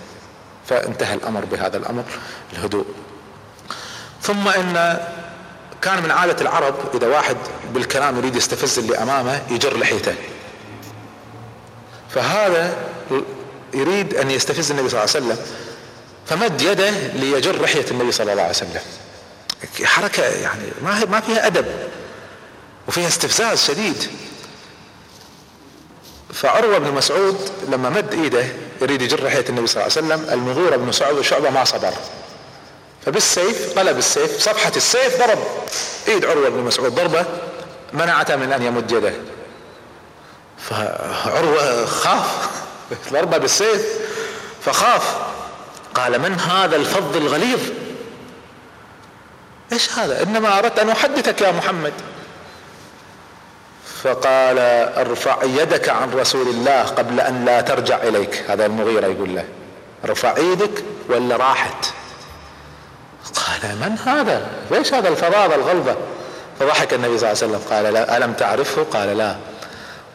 فانتهى الأمر بهذا الأمر الهدوء. ثم إن كان من عادة العرب إذا واحد بالكلام يريد يستفز اللي أمامه يجر لحيته. فهذا يريد أن يستفز النبي صلى الله عليه وسلم فمد يده ليجر لحية النبي صلى الله عليه وسلم. حركة يعني ما ما فيها أدب وفيها استفزاز شديد. فعروة بن مسعود لما مد إيده يريد يجر لحية النبي صلى الله عليه وسلم المغيرة بن شعبة ما صبر. فبالسيف قلب السيف صفحة السيف ضرب إيد عروة بن مسعود ضربة منعته من أن يمد يده. فعروة خاف ضربة بالسيف فخاف. قال من هذا الفظ الغليظ؟ إيش هذا؟ إنما أردت أن أحدثك يا محمد. فقال ارفع يدك عن رسول الله قبل أن لا ترجع إليك. هذا المغيرة يقول له. ارفع إيدك ولا راحت؟ قال من هذا؟ ليش هذا الفظاظة الغلظة؟ فضحك النبي صلى الله عليه وسلم. قال لا ألم تعرفه؟ قال لا.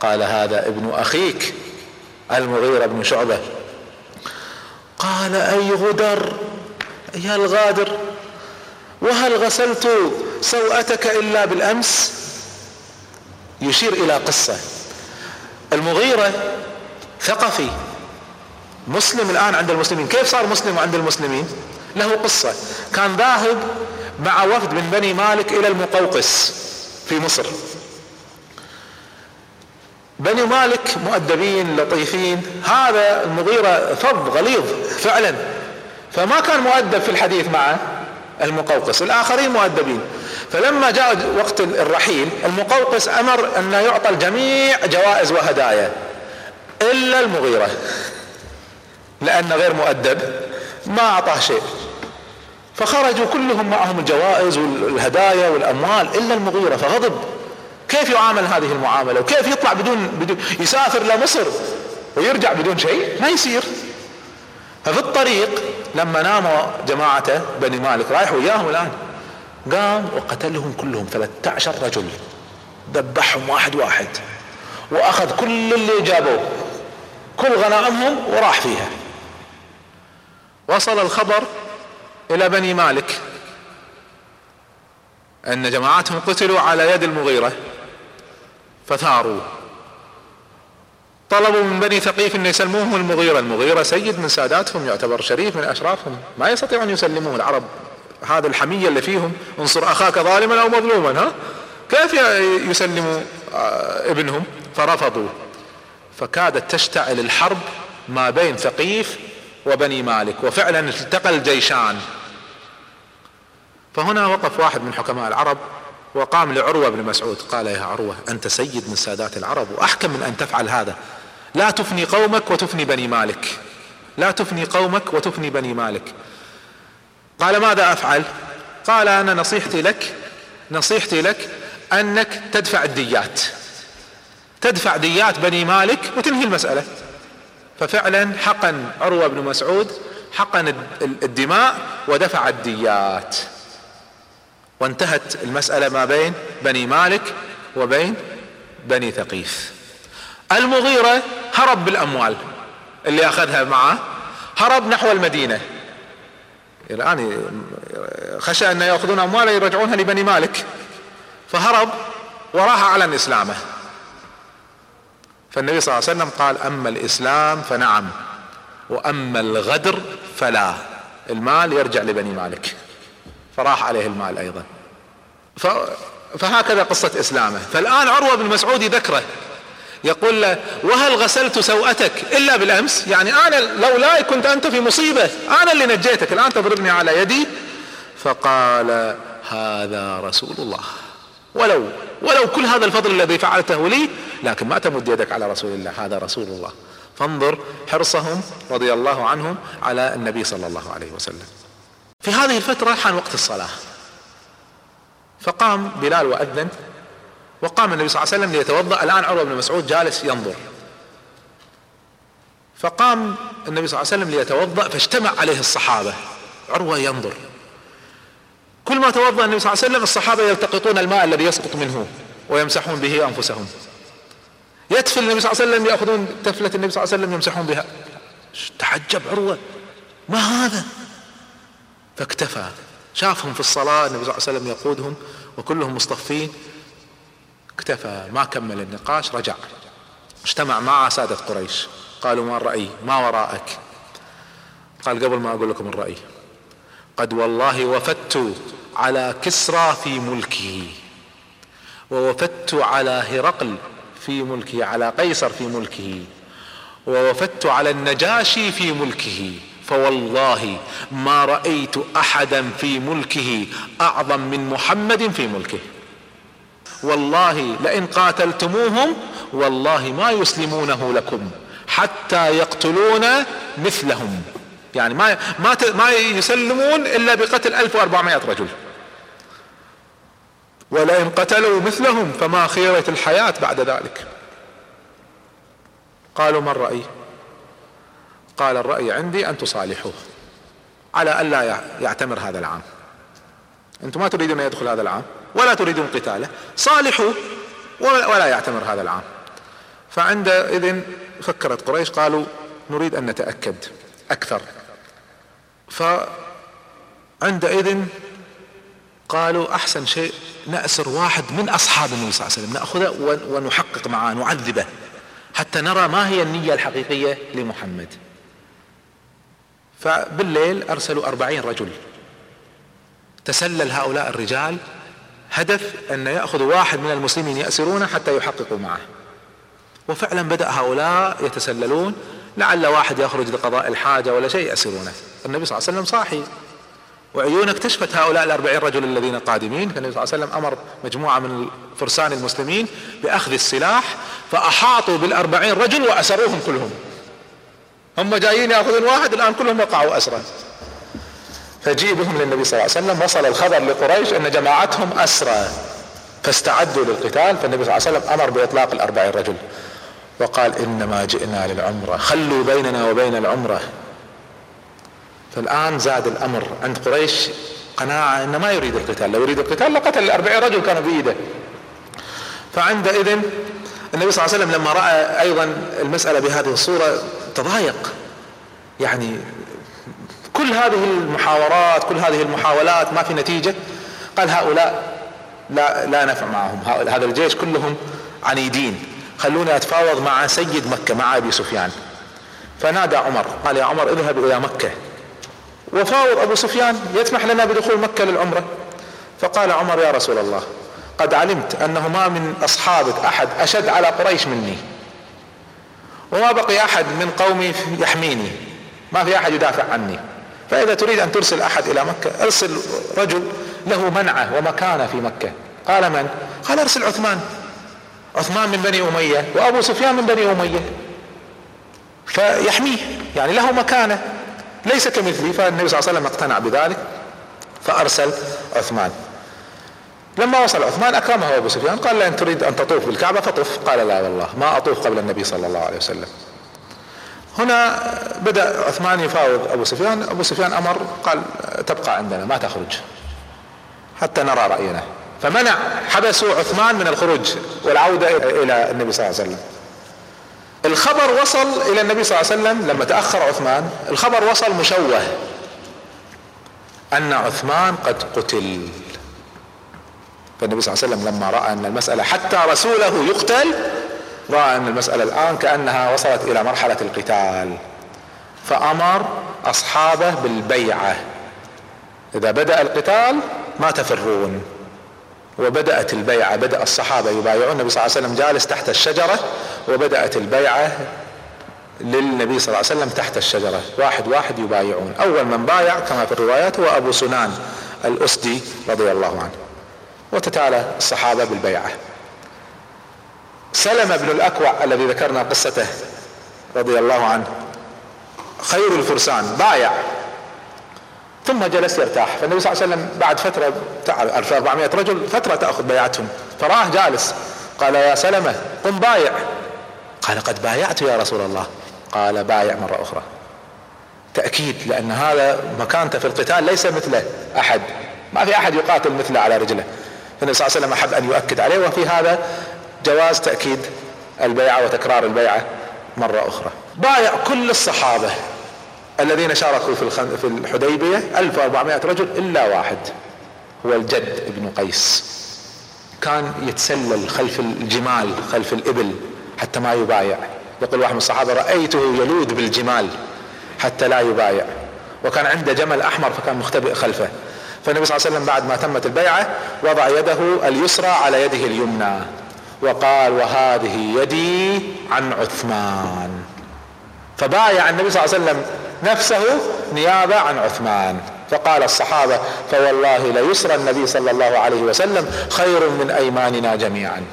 قال هذا ابن أخيك المغيرة بن شعبة. قال أي غدر؟ يا الغادر وهل غسلت سوءتك إلا بالأمس؟ يشير إلى قصة. المغيرة ثقفي. مسلم الآن عند المسلمين. كيف صار مسلم عند المسلمين؟ له قصة. كان ذاهب مع وفد من بني مالك إلى المقوقس في مصر. بني مالك مؤدبين لطيفين. هذا المغيرة فظ غليظ فعلا. فما كان مؤدب في الحديث مع المقوقس الآخرين مؤدبين. فلما جاء وقت الرحيل المقوقس أمر أن يعطى الجميع جوائز وهدايا إلا المغيرة لأنه غير مؤدب ما أعطاه شيء. فخرجوا كلهم معهم الجوائز والهدايا والأموال إلا المغيرة فغضب. كيف يعامل هذه المعاملة؟ وكيف يطلع بدون, بدون يسافر لمصر ويرجع بدون شيء؟ ما يصير. ففي الطريق لما ناموا جماعته بني مالك رايح وياهم الآن. قام وقتلهم كلهم 13 رجل. ذبحهم واحد واحد. وأخذ كل اللي جابوه. كل غنائمهم وراح فيها. وصل الخبر إلى بني مالك. أن جماعتهم قتلوا على يد المغيرة. فثاروا طلبوا من بني ثقيف أن يسلموهم المغيرة. المغيرة سيد من ساداتهم يعتبر شريف من أشرافهم. ما يستطيع أن يسلموه العرب. هذا الحمية اللي فيهم انصر أخاك ظالما أو مظلوما ها؟ كيف يسلموا آه، ابنهم؟ فرفضوا. فكادت تشتعل الحرب ما بين ثقيف وبني مالك وفعلا التقى الجيشان. فهنا وقف واحد من حكماء العرب. وقام لعروة بن مسعود. قال يا عروة أنت سيد من سادات العرب وأحكم من أن تفعل هذا. لا تفني قومك وتفني بني مالك. لا تفني قومك وتفني بني مالك. قال ماذا أفعل؟ قال أنا نصيحتي لك نصيحتي لك أنك تدفع الديات. تدفع ديات بني مالك وتنهي المسألة. ففعلا حقن عروة بن مسعود حقن الدماء ودفع الديات. وانتهت المسألة ما بين بني مالك وبين بني ثقيف. المغيرة هرب بالأموال اللي أخذها معه هرب نحو المدينة. الآن خشى أن يأخذون امواله يرجعونها لبني مالك. فهرب وراح اعلن إسلامه. فالنبي صلى الله عليه وسلم قال أما الإسلام فنعم وأما الغدر فلا المال يرجع لبني مالك. فراح عليه المال أيضا. فهكذا قصة إسلامه. فالآن عروة بن مسعود يذكره. يقول له وهل غسلت سوءتك إلا بالأمس؟ يعني أنا لولاي كنت أنت في مصيبة أنا اللي نجيتك. الآن تضربني على يدي. فقال هذا رسول الله. ولو ولو كل هذا الفضل الذي فعلته لي لكن ما تمد يدك على رسول الله. هذا رسول الله. فانظر حرصهم رضي الله عنهم على النبي صلى الله عليه وسلم. في هذه الفترة حان وقت الصلاة. فقام بلال وأذن وقام النبي صلى الله عليه وسلم ليتوضأ. الآن عروة بن مسعود جالس ينظر. فقام النبي صلى الله عليه وسلم ليتوضأ فاجتمع عليه الصحابة. عروة ينظر. كل ما توضأ النبي صلى الله عليه وسلم الصحابة يلتقطون الماء الذي يسقط منه ويمسحون به أنفسهم. يتفل النبي صلى الله عليه وسلم يأخذون تفلة النبي صلى الله عليه وسلم يمسحون بها. تعجب عروة؟ ما هذا؟ فاكتفى. شافهم في الصلاة النبي صلى الله عليه وسلم يقودهم وكلهم مصطفين. اكتفى ما كمل النقاش رجع. اجتمع مع سادة قريش. قالوا ما الرأي؟ ما وراءك؟ قال قبل ما أقول لكم الرأي قد والله وفدت على كسرى في ملكه ووفدت على هرقل في ملكه على قيصر في ملكه ووفدت على النجاشي في ملكه فوالله ما رأيت أحدا في ملكه أعظم من محمد في ملكه. والله لئن قاتلتموهم والله ما يسلمونه لكم حتى يقتلون مثلهم. يعني ما ما ما يسلمون إلا بقتل 1400 رجل. ولئن قتلوا مثلهم فما خيرة الحياة بعد ذلك. قالوا ما الرأي قال الرأي عندي أن تصالحوه. على ألا يعتمر هذا العام. أنتم ما تريدون أن يدخل هذا العام ولا تريدون قتاله. صالحوا ولا يعتمر هذا العام. فعندئذ فكرت قريش قالوا نريد أن نتأكد أكثر. فعندئذ قالوا أحسن شيء نأسر واحد من أصحاب النبي صلى الله عليه وسلم نأخذه ونحقق معه نعذبه حتى نرى ما هي النية الحقيقية لمحمد. فبالليل أرسلوا أربعين رجل. تسلل هؤلاء الرجال. هدف أن يأخذوا واحد من المسلمين يأسرونه حتى يحققوا معه. وفعلا بدأ هؤلاء يتسللون. لعل واحد يخرج لقضاء الحاجة ولا شيء يأسرونه. النبي صلى الله عليه وسلم صاحي. وعيونه اكتشفت هؤلاء الأربعين رجل الذين قادمين. فالنبي صلى الله عليه وسلم أمر مجموعة من فرسان المسلمين بأخذ السلاح فأحاطوا بالأربعين رجل وأسروهم كلهم. هم جايين ياخذون واحد الآن كلهم وقعوا اسرى فجيء بهم للنبي صلى الله عليه وسلم وصل الخبر لقريش أن جماعتهم اسرى فاستعدوا للقتال فالنبي صلى الله عليه وسلم أمر بإطلاق الأربعين رجل. وقال إنما جئنا للعمرة خلوا بيننا وبين العمرة. فالآن زاد الأمر عند قريش قناعة انه ما يريد القتال. لو يريد القتال لقتل الأربعين رجل كانوا بايده فعندئذ النبي صلى الله عليه وسلم لما رأى أيضا المسألة بهذه الصورة تضايق. يعني كل هذه المحاورات كل هذه المحاولات ما في نتيجة. قال هؤلاء لا لا نفع معهم. هذا الجيش كلهم عنيدين. خلوني أتفاوض مع سيد مكة مع أبي سفيان. فنادى عمر. قال يا عمر اذهب إلى مكة. وفاوض أبو سفيان يسمح لنا بدخول مكة للعمرة. فقال عمر يا رسول الله قد علمت انه ما من أصحابك أحد أشد على قريش مني. وما بقي أحد من قومي يحميني. ما في أحد يدافع عني. فإذا تريد أن ترسل أحد إلى مكة ارسل رجل له منعة ومكانة في مكة. قال من؟ قال ارسل عثمان. عثمان من بني أمية وأبو سفيان من بني أمية. فيحميه يعني له مكانة. ليس كمثلي فالنبي صلى الله عليه وسلم اقتنع بذلك. فأرسل عثمان. لما وصل عثمان أكرمه أبو سفيان قال له إن تريد أن تطوف بالكعبة فطف قال لا والله ما أطوف قبل النبي صلى الله عليه وسلم. هنا بدأ عثمان يفاوض أبو سفيان أبو سفيان أمر قال تبقى عندنا ما تخرج حتى نرى رأينا. فمنع حبسوا عثمان من الخروج والعودة إلى النبي صلى الله عليه وسلم. الخبر وصل إلى النبي صلى الله عليه وسلم لما تأخر عثمان. الخبر وصل مشوه أن عثمان قد قتل. فالنبي صلى الله عليه وسلم لما رأى أن المسألة حتى رسوله يقتل رأى أن المسألة الآن كأنها وصلت إلى مرحلة القتال. فأمر أصحابه بالبيعة. إذا بدأ القتال ما تفرون. وبدأت البيعة بدأ الصحابة يبايعون. النبي صلى الله عليه وسلم جالس تحت الشجرة وبدأت البيعة للنبي صلى الله عليه وسلم تحت الشجرة. واحد واحد يبايعون. أول من بايع كما في الروايات هو أبو سنان الأسدي رضي الله عنه. وتتالى الصحابة بالبيعة. سلم بن الأكوع الذي ذكرنا قصته رضي الله عنه خير الفرسان بايع. ثم جلس يرتاح. فالنبي صلى الله عليه وسلم بعد فترة 1400 رجل فترة تأخذ بيعتهم. فراه جالس. قال يا سلمة قم بايع. قال قد بايعت يا رسول الله. قال بايع مرة أخرى. تأكيد لأن هذا مكانته في القتال ليس مثله أحد. ما في أحد يقاتل مثله على رجله. فالنبي صلى الله عليه وسلم أحب أن يؤكد عليه وفي هذا جواز تأكيد البيعة وتكرار البيعة مرة أخرى. بايع كل الصحابة الذين شاركوا في في الحديبية 1400 رجل إلا واحد هو الجد ابن قيس. كان يتسلل خلف الجمال خلف الإبل حتى ما يبايع. يقول واحد من الصحابة رأيته يلوذ بالجمال حتى لا يبايع. وكان عنده جمل أحمر فكان مختبئ خلفه. فالنبي صلى الله عليه وسلم بعد ما تمت البيعة وضع يده اليسرى على يده اليمنى وقال وهذه يدي عن عثمان. فبايع النبي صلى الله عليه وسلم نفسه نيابة عن عثمان. فقال الصحابة فوالله ليسرى النبي صلى الله عليه وسلم خير من أيماننا جميعا.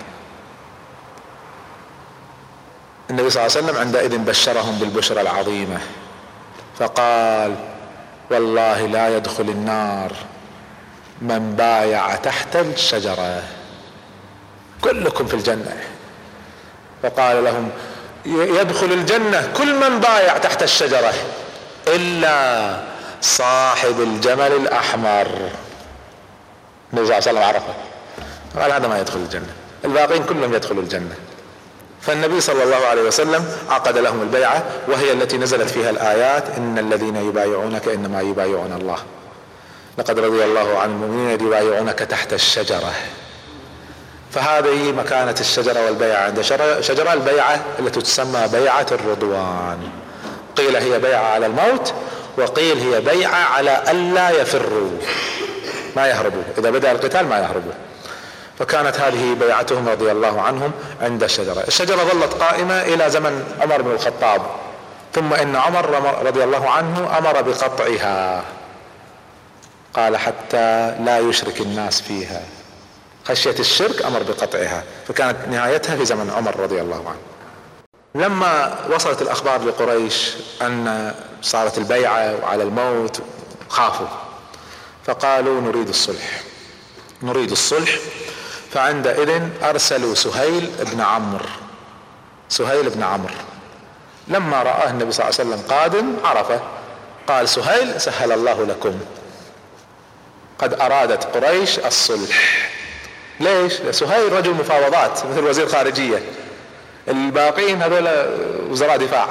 النبي صلى الله عليه وسلم عندئذ بشرهم بالبشرى العظيمة. فقال والله لا يدخل النار من بايع تحت الشجرة كلكم في الجنة. فقال لهم يدخل الجنة كل من بايع تحت الشجرة إلا صاحب الجمل الأحمر. النبي صلى الله عليه وسلم عرفه. قال هذا ما يدخل الجنة. الباقين كلهم يدخلوا الجنة. فالنبي صلى الله عليه وسلم عقد لهم البيعة وهي التي نزلت فيها الآيات إن الذين يبايعونك إنما يبايعون الله. لقد رضي الله عن المؤمنين يبايعونك تحت الشجرة. فهذه مكانة الشجرة والبيعة عند شجرة البيعة التي تسمى بيعة الرضوان. قيل هي بيعة على الموت وقيل هي بيعة على ألا يفروا. ما يهربوا. إذا بدأ القتال ما يهربوا. فكانت هذه بيعتهم رضي الله عنهم عند الشجرة. الشجرة ظلت قائمة إلى زمن عمر بن الخطاب. ثم إن عمر رضي الله عنه أمر بقطعها. قال حتى لا يشرك الناس فيها. خشية الشرك أمر بقطعها فكانت نهايتها في زمن عمر رضي الله عنه. لما وصلت الأخبار لقريش أن صارت البيعة وعلى الموت خافوا. فقالوا نريد الصلح. نريد الصلح. فعندئذ أرسلوا سهيل بن عمرو. سهيل بن عمرو. لما رآه النبي صلى الله عليه وسلم قادم عرفه. قال سهيل سهل الله لكم. قد أرادت قريش الصلح. ليش؟ سهيل رجل مفاوضات مثل وزير خارجية. الباقين هذول وزراء دفاع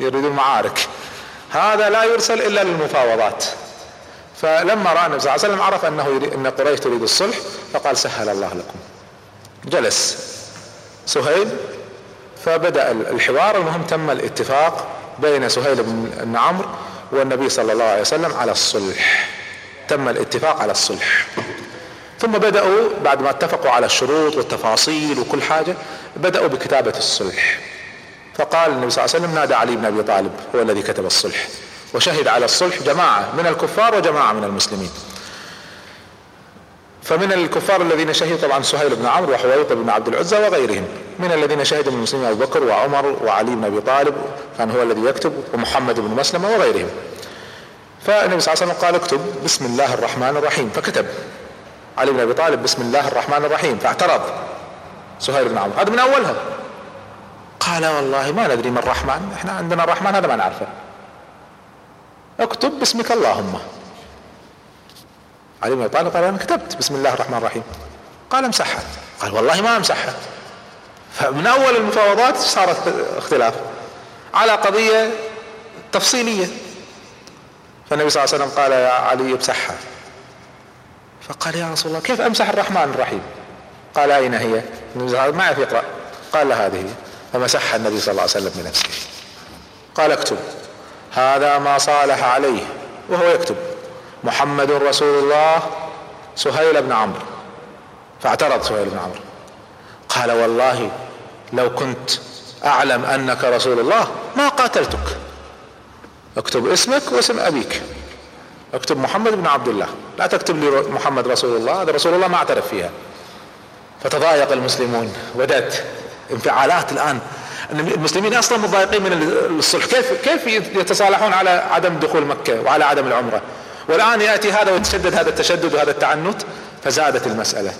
يريدون معارك. هذا لا يرسل إلا للمفاوضات. فلما رأى النبي صلى الله عليه وسلم عرف أنه يريد أن قريش تريد الصلح فقال سهل الله لكم. جلس سهيل فبدأ الحوار المهم تم الاتفاق بين سهيل بن عمرو والنبي صلى الله عليه وسلم على الصلح. تم الاتفاق على الصلح. ثم بدأوا بعد ما اتفقوا على الشروط والتفاصيل وكل حاجة بدأوا بكتابة الصلح. فقال النبي صلى الله عليه وسلم نادى علي بن أبي طالب هو الذي كتب الصلح. وشهد على الصلح جماعة من الكفار وجماعة من المسلمين. فمن الكفار الذين شهدوا طبعا سهيل بن عمرو وحويط بن عبد العزى وغيرهم. من الذين شهدوا من المسلمين أبو بكر وعمر وعلي بن أبي طالب كان هو الذي يكتب ومحمد بن مسلمة وغيرهم. فالنبي صلى الله عليه وسلم قال اكتب بسم الله الرحمن الرحيم فكتب. علي بن أبي طالب بسم الله الرحمن الرحيم فاعترض. سهيل بن عمرو هذا من اولها قال والله ما ندري من الرحمن إحنا عندنا الرحمن هذا ما نعرفه. اكتب باسمك اللهم. علي بن أبي طالب قال أنا كتبت بسم الله الرحمن الرحيم. قال امسحها قال والله ما امسحها فمن أول المفاوضات صارت اختلاف على قضية تفصيلية. فالنبي صلى الله عليه وسلم قال يا علي امسحها. فقال يا رسول الله كيف أمسح الرحمن الرحيم؟ قال أين هي؟ ما يعرف يقرأ قال هذه. فمسحها النبي صلى الله عليه وسلم بنفسه. قال اكتب. هذا ما صالح عليه. وهو يكتب. محمد رسول الله سهيل بن عمرو. فاعترض سهيل بن عمرو. قال والله لو كنت أعلم أنك رسول الله ما قاتلتك. اكتب اسمك واسم أبيك. اكتب محمد بن عبد الله. لا تكتب لي محمد رسول الله هذا رسول الله ما اعترف فيها. فتضايق المسلمون. بدأت انفعالات الآن. المسلمين أصلا متضايقين من الصلح. كيف كيف يتصالحون على عدم دخول مكة وعلى عدم العمرة؟ والآن يأتي هذا ويتشدد هذا التشدد وهذا التعنت. فزادت المسألة.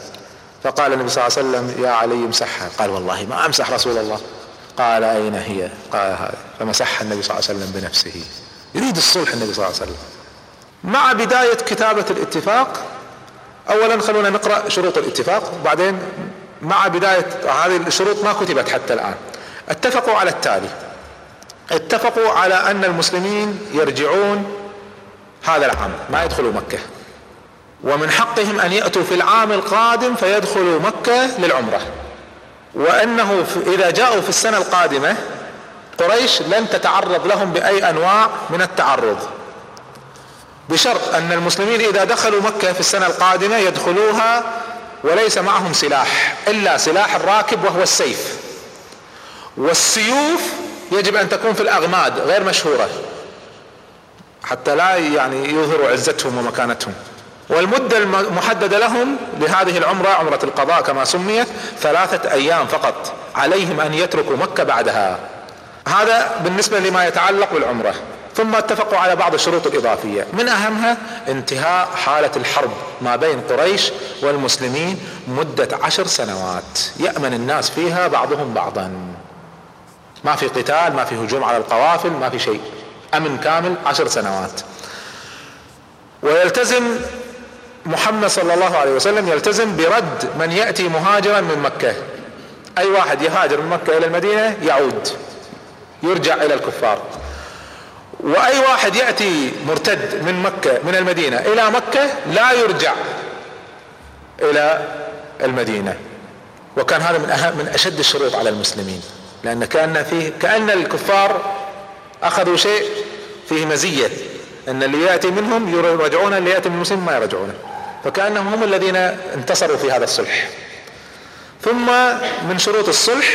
فقال النبي صلى الله عليه وسلم يا علي امسحها. قال والله ما أمسح رسول الله. قال أين هي؟ قال هذا فمسحها النبي صلى الله عليه وسلم بنفسه. يريد الصلح النبي صلى الله عليه وسلم. مع بداية كتابة الاتفاق اولا خلونا نقرأ شروط الاتفاق وبعدين مع بداية هذه الشروط ما كتبت حتى الآن. اتفقوا على التالي. اتفقوا على أن المسلمين يرجعون هذا العام ما يدخلوا مكة. ومن حقهم أن يأتوا في العام القادم فيدخلوا مكة للعمرة. وأنه إذا جاءوا في السنة القادمة قريش لن تتعرض لهم بأي أنواع من التعرض. بشرط أن المسلمين إذا دخلوا مكة في السنة القادمة يدخلوها وليس معهم سلاح إلا سلاح الراكب وهو السيف. والسيوف يجب أن تكون في الأغماد غير مشهورة حتى لا يعني يظهروا عزتهم ومكانتهم. والمدة المحددة لهم لهذه العمرة عمرة القضاء كما سميت ثلاثة أيام فقط عليهم أن يتركوا مكة بعدها. هذا بالنسبة لما يتعلق بالعمرة. ثم اتفقوا على بعض الشروط الإضافية. من أهمها انتهاء حالة الحرب ما بين قريش والمسلمين مدة عشر سنوات. يأمن الناس فيها بعضهم بعضا. ما في قتال ما في هجوم على القوافل ما في شيء. أمن كامل عشر سنوات. ويلتزم محمد صلى الله عليه وسلم يلتزم برد من يأتي مهاجرا من مكة. أي واحد يهاجر من مكة إلى المدينة يعود. يرجع إلى الكفار. وأي واحد يأتي مرتد من مكة من المدينة إلى مكة لا يرجع إلى المدينة. وكان هذا من أهم من أشد الشروط على المسلمين. لأن كأن فيه كأن الكفار أخذوا شيء فيه مزية. أن اللي يأتي منهم يرجعون اللي يأتي من المسلمين ما يرجعونه فكأنهم هم الذين انتصروا في هذا الصلح. ثم من شروط الصلح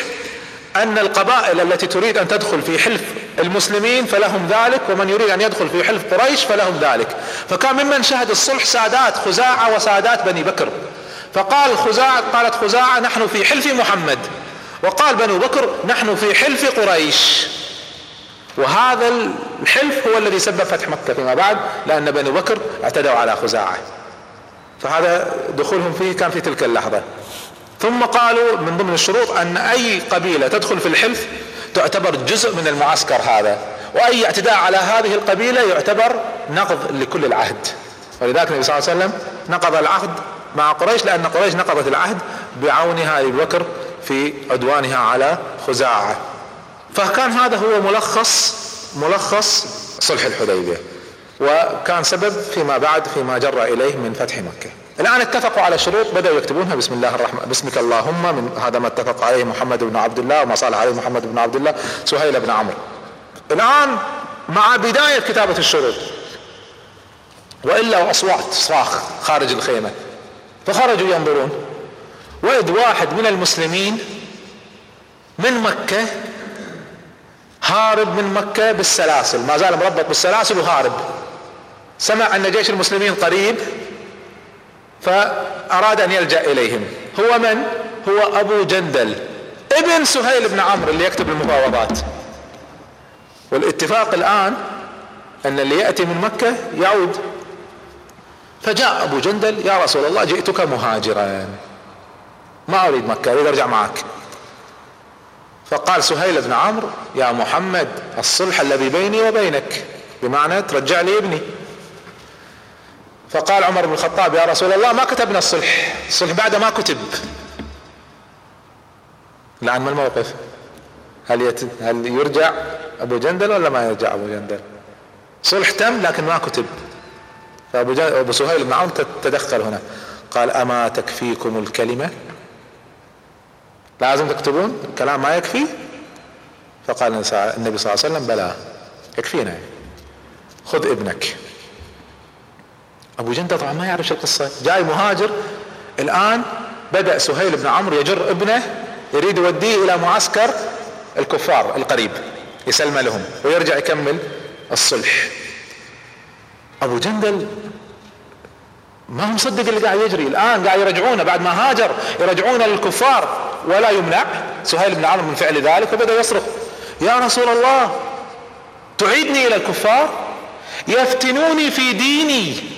أن القبائل التي تريد أن تدخل في حلف المسلمين فلهم ذلك ومن يريد أن يدخل في حلف قريش فلهم ذلك. فكان ممن شهد الصلح سادات خزاعة وسادات بني بكر. فقال خزاعة قالت خزاعة نحن في حلف محمد. وقال بنو بكر نحن في حلف قريش. وهذا الحلف هو الذي سبب فتح مكة فيما بعد لأن بنو بكر اعتدوا على خزاعة. فهذا دخولهم فيه كان في تلك اللحظة. ثم قالوا من ضمن الشروط أن أي قبيلة تدخل في الحلف تعتبر جزء من المعسكر هذا وأي اعتداء على هذه القبيلة يعتبر نقض لكل العهد. ولذلك النبي صلى الله عليه وسلم نقض العهد مع قريش لأن قريش نقضت العهد بعونها أبي بكر في عدوانها على خزاعة. فكان هذا هو ملخص ملخص صلح الحديبية وكان سبب فيما بعد فيما جر إليه من فتح مكة. الآن اتفقوا على شروط بدأوا يكتبونها. بسم الله الرحمن باسمك اللهم من هذا ما اتفق عليه محمد بن عبد الله وما صالح عليه محمد بن عبد الله سهيل بن عمرو. الآن مع بداية كتابة الشروط. وإلا أصوات صراخ خارج الخيمة. فخرجوا ينظرون. وإذ واحد من المسلمين من مكة هارب من مكة بالسلاسل. ما زال مربط بالسلاسل وهارب. سمع أن جيش المسلمين قريب. فأراد أن يلجأ إليهم. هو من؟ هو أبو جندل ابن سهيل بن عمرو اللي يكتب المفاوضات. والاتفاق الآن أن اللي يأتي من مكة يعود. فجاء أبو جندل يا رسول الله جئتك مهاجرا. ما أريد مكة أريد أرجع معك. فقال سهيل بن عمرو يا محمد الصلح الذي بيني وبينك بمعنى ترجع لي ابني. فقال عمر بن الخطاب يا رسول الله ما كتبنا الصلح الصلح بعد ما كتب. الآن ما الموقف؟ هل, يت... هل يرجع أبو جندل ولا ما يرجع أبو جندل؟ صلح تم لكن ما كتب. فأبو, جن... أبو سهيل بن عون تدخل هنا. قال أما تكفيكم الكلمة؟ لازم تكتبون الكلام ما يكفي؟ فقال النبي صلى الله عليه وسلم بلى يكفينا. خذ ابنك. أبو جندل طبعا ما يعرف شو القصة. جاي مهاجر. الآن بدأ سهيل بن عمرو يجر ابنه يريد يوديه إلى معسكر الكفار القريب يسلم لهم ويرجع يكمل الصلح. أبو جندل ما هو مصدق اللي قاعد يجري. الآن قاعد يرجعونه. بعد ما هاجر يرجعونه للكفار ولا يمنع. سهيل بن عمرو من فعل ذلك وبدأ يصرخ. يا رسول الله تعيدني إلى الكفار؟ يفتنوني في ديني.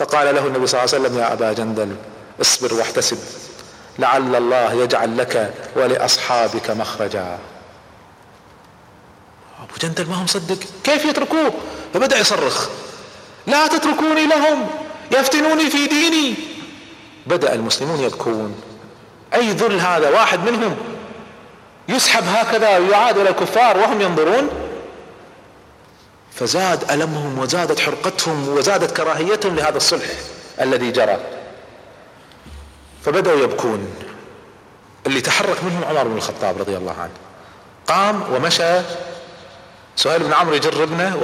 فقال له النبي صلى الله عليه وسلم يا أبا جندل اصبر واحتسب. لعل الله يجعل لك ولأصحابك مخرجا. أبو جندل ما هو مصدق كيف يتركوه؟ فبدأ يصرخ. لا تتركوني لهم يفتنوني في ديني. بدأ المسلمون يبكون. أي ذل هذا؟ واحد منهم يسحب هكذا ويعاد إلى الكفار وهم ينظرون؟ فزاد ألمهم وزادت حرقتهم وزادت كراهيتهم لهذا الصلح الذي جرى. فبدأوا يبكون. اللي تحرك منهم عمر بن الخطاب رضي الله عنه. قام ومشى. سهيل بن عمرو يجر ابنه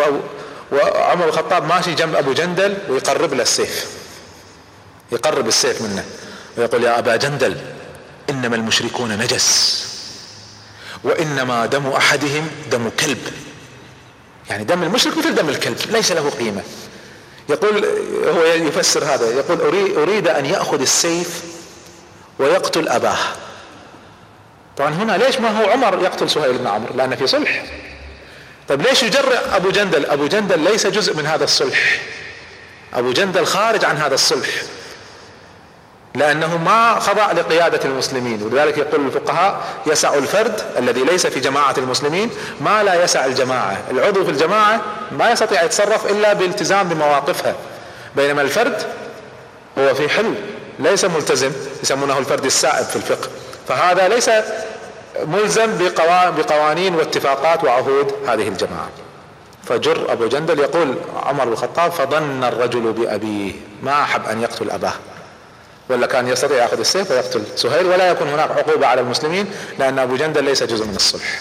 وعمر بن الخطاب ماشي جنب أبو جندل ويقرب له السيف. يقرب السيف منه ويقول يا أبا جندل إنما المشركون نجس وإنما دم أحدهم دم كلب. يعني دم المشرك مثل دم الكلب ليس له قيمة. يقول هو يفسر هذا يقول أريد أن يأخذ السيف ويقتل أباه. طبعا هنا ليش ما هو عمر يقتل سهيل بن عمرو؟ لأن في صلح. طيب ليش يجرع أبو جندل؟ أبو جندل ليس جزء من هذا الصلح. أبو جندل خارج عن هذا الصلح. لأنه ما خضع لقيادة المسلمين ولذلك يقول الفقهاء يسع الفرد الذي ليس في جماعة المسلمين ما لا يسع الجماعة. العضو في الجماعة ما يستطيع يتصرف إلا بالتزام بمواقفها بينما الفرد هو في حل ليس ملتزم يسمونه الفرد السائب في الفقه. فهذا ليس ملزم بقوانين واتفاقات وعهود هذه الجماعة. فجر أبو جندل يقول عمر بن الخطاب فظن الرجل بأبيه ما أحب أن يقتل أباه. ولا كان يستطيع ياخذ السيف ويقتل سهيل ولا يكون هناك عقوبة على المسلمين لأن أبو جندل ليس جزء من الصلح.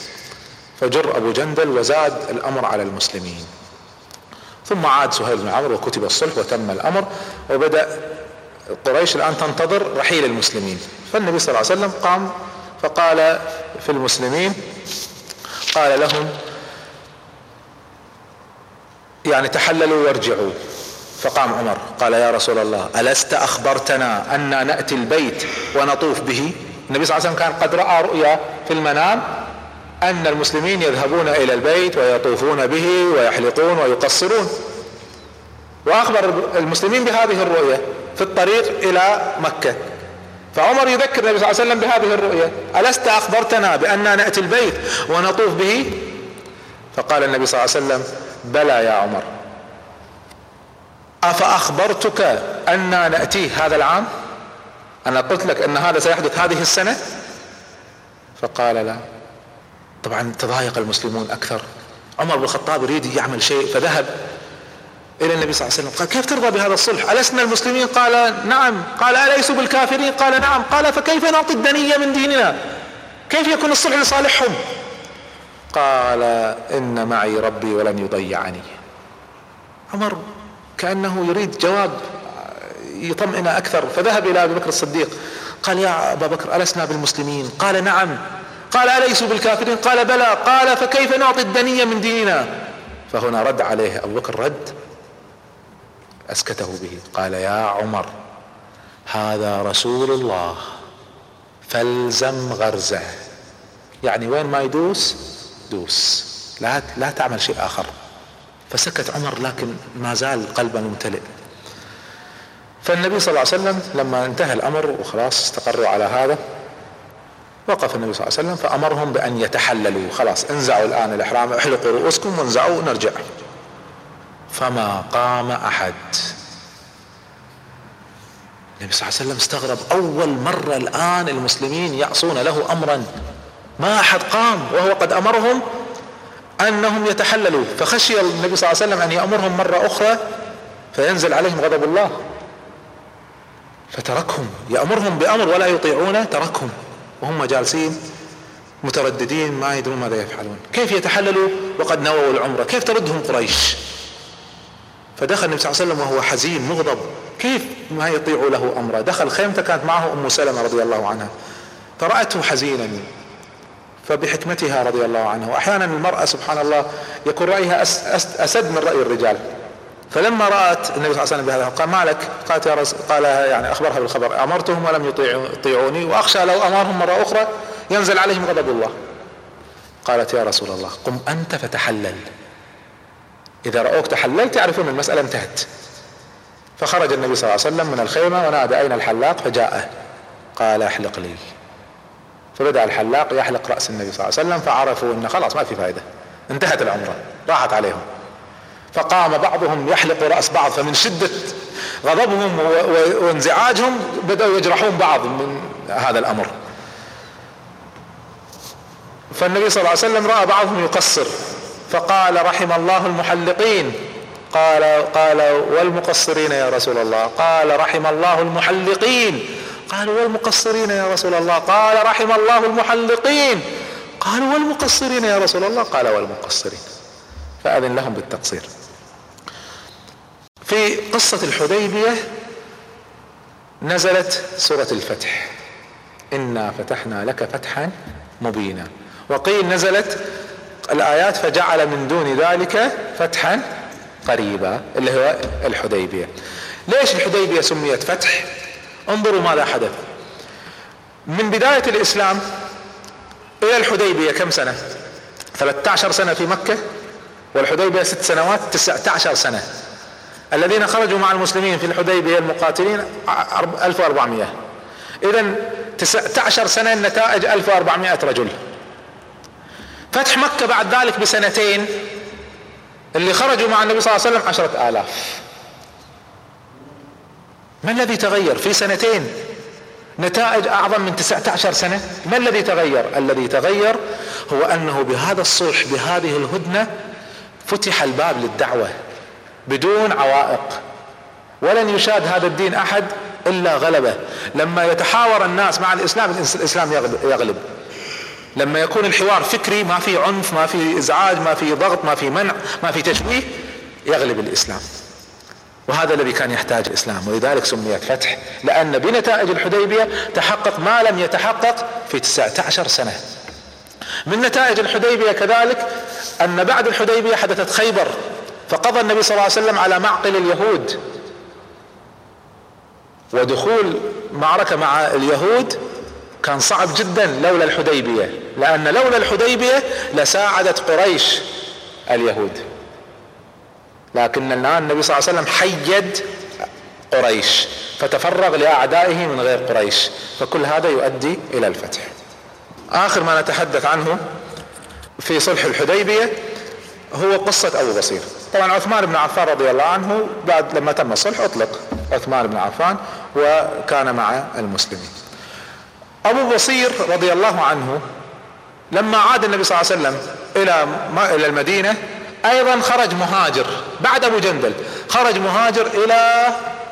فجر أبو جندل وزاد الأمر على المسلمين. ثم عاد سهيل بن عمرو وكتب الصلح وتم الأمر وبدأ قريش الآن تنتظر رحيل المسلمين. فالنبي صلى الله عليه وسلم قام فقال في المسلمين قال لهم يعني تحللوا وارجعوا. فقام عمر قال يا رسول الله ألست أخبرتنا أن نأتي البيت ونطوف به؟ النبي صلى الله عليه وسلم كان قد رأى رؤيا في المنام أن المسلمين يذهبون إلى البيت ويطوفون به ويحلقون ويقصرون. وأخبر المسلمين بهذه الرؤيا في الطريق إلى مكة. فعمر يذكر النبي صلى الله عليه وسلم بهذه الرؤيا ألست أخبرتنا بأننا نأتي البيت ونطوف به؟ فقال النبي صلى الله عليه وسلم بلى يا عمر. أفأخبرتك أنا ناتيه هذا العام؟ أنا قلت لك أن هذا سيحدث هذه السنة؟ فقال لا. طبعا تضايق المسلمون أكثر. عمر بن الخطاب يريد يعمل شيء فذهب إلى النبي صلى الله عليه وسلم. قال كيف ترضى بهذا الصلح؟ ألسنا المسلمين؟ قال نعم. قال اليسوا بالكافرين؟ قال نعم. قال فكيف نعطي الدنية من ديننا؟ كيف يكون الصلح لصالحهم؟ قال إن معي ربي ولن يضيعني. عمر كأنه يريد جواب يطمئن أكثر. فذهب إلى أبي بكر الصديق قال يا أبا بكر ألسنا بالمسلمين؟ قال نعم. قال أليسوا بالكافرين؟ قال بلى. قال فكيف نعطي الدنية من ديننا؟ فهنا رد عليه أبو بكر رد أسكته به قال يا عمر هذا رسول الله فالزم غرزه. يعني وين ما يدوس دوس. لا لا تعمل شيء آخر. فسكت عمر لكن ما زال قلبه ممتلئ. فالنبي صلى الله عليه وسلم لما انتهى الأمر وخلاص استقروا على هذا وقف النبي صلى الله عليه وسلم فأمرهم بأن يتحللوا. خلاص انزعوا الآن الإحرام احلقوا رؤوسكم وانزعوا نرجع فما قام أحد. النبي صلى الله عليه وسلم استغرب. أول مرة الآن المسلمين يعصون له امرا. ما أحد قام وهو قد أمرهم أنهم يتحللوا فخشي النبي صلى الله عليه وسلم أن يأمرهم مرة أخرى فينزل عليهم غضب الله. فتركهم. يأمرهم بأمر ولا يطيعونه تركهم. وهم جالسين مترددين ما يدرون ماذا يفعلون. كيف يتحللوا؟ وقد نووا العمرة. كيف تردهم قريش؟ فدخل النبي صلى الله عليه وسلم وهو حزين مغضب. كيف ما يطيع له أمره دخل خيمته كانت معه أم سلمة رضي الله عنها. فرأته حزينا. فبحكمتها رضي الله عنها وأحيانا المرأة سبحان الله يكون رأيها أسد من رأي الرجال. فلما رأت النبي صلى الله عليه وسلم بهذا قال ما لك قالت يا رسول قال يعني أخبرها بالخبر. أمرتهم ولم يطيعوني وأخشى لو أمرهم مرة أخرى ينزل عليهم غضب الله. قالت يا رسول الله قم أنت فتحلل. إذا رأوك تحللت يعرفون المسألة انتهت. فخرج النبي صلى الله عليه وسلم من الخيمة ونادى أين الحلاق؟ فجاءه. قال أحلق لي. فبدأ الحلاق يحلق رأس النبي صلى الله عليه وسلم فعرفوا أنه خلاص ما في فائدة. انتهت العمرة راحت عليهم. فقام بعضهم يحلق رأس بعض فمن شدة غضبهم وانزعاجهم بدأوا يجرحون بعض من هذا الأمر. فالنبي صلى الله عليه وسلم رأى بعضهم يقصر. فقال رحم الله المحلقين. قال قال والمقصرين يا رسول الله. قال رحم الله المحلقين. قالوا والمقصرين يا رسول الله؟ قال رحم الله المحلقين. قالوا والمقصرين يا رسول الله؟ قال والمقصرين. فأذن لهم بالتقصير. في قصة الحديبية نزلت سورة الفتح. إنا فتحنا لك فتحا مبينا. وقيل نزلت الآيات فجعل من دون ذلك فتحا قريبا اللي هو الحديبية. ليش الحديبية سميت فتح؟ انظروا ماذا حدث. من بداية الإسلام إلى الحديبية كم سنة؟ 13 سنة في مكة والحديبية ست سنوات 19 سنة. الذين خرجوا مع المسلمين في الحديبية المقاتلين 1400 اذا 19 سنة النتائج 1400 رجل. فتح مكة بعد ذلك بسنتين اللي خرجوا مع النبي صلى الله عليه وسلم عشرة آلاف. ما الذي تغير في سنتين؟ نتائج أعظم من 19 سنة؟ ما الذي تغير؟ الذي تغير هو أنه بهذا الصلح بهذه الهدنة فتح الباب للدعوة بدون عوائق. ولن يشاد هذا الدين أحد إلا غلبه. لما يتحاور الناس مع الإسلام الإسلام يغلب. لما يكون الحوار فكري ما في عنف ما في إزعاج ما في ضغط ما في منع ما في تشويه يغلب الإسلام. وهذا الذي كان يحتاج الاسلام ولذلك سميت فتح لأن بنتائج الحديبية تحقق ما لم يتحقق في 19 سنة. من نتائج الحديبية كذلك أن بعد الحديبية حدثت خيبر فقضى النبي صلى الله عليه وسلم على معقل اليهود. ودخول معركة مع اليهود كان صعب جدا لولا الحديبية لأن لولا الحديبية لساعدت قريش اليهود. لكن الآن النبي صلى الله عليه وسلم حيد قريش فتفرغ لأعدائه من غير قريش فكل هذا يؤدي إلى الفتح. آخر ما نتحدث عنه في صلح الحديبية هو قصة أبو بصير. طبعا عثمان بن عفان رضي الله عنه بعد لما تم الصلح أطلق عثمان بن عفان وكان مع المسلمين. أبو بصير رضي الله عنه لما عاد النبي صلى الله عليه وسلم إلى إلى المدينة أيضا خرج مهاجر بعد أبو جندل خرج مهاجر إلى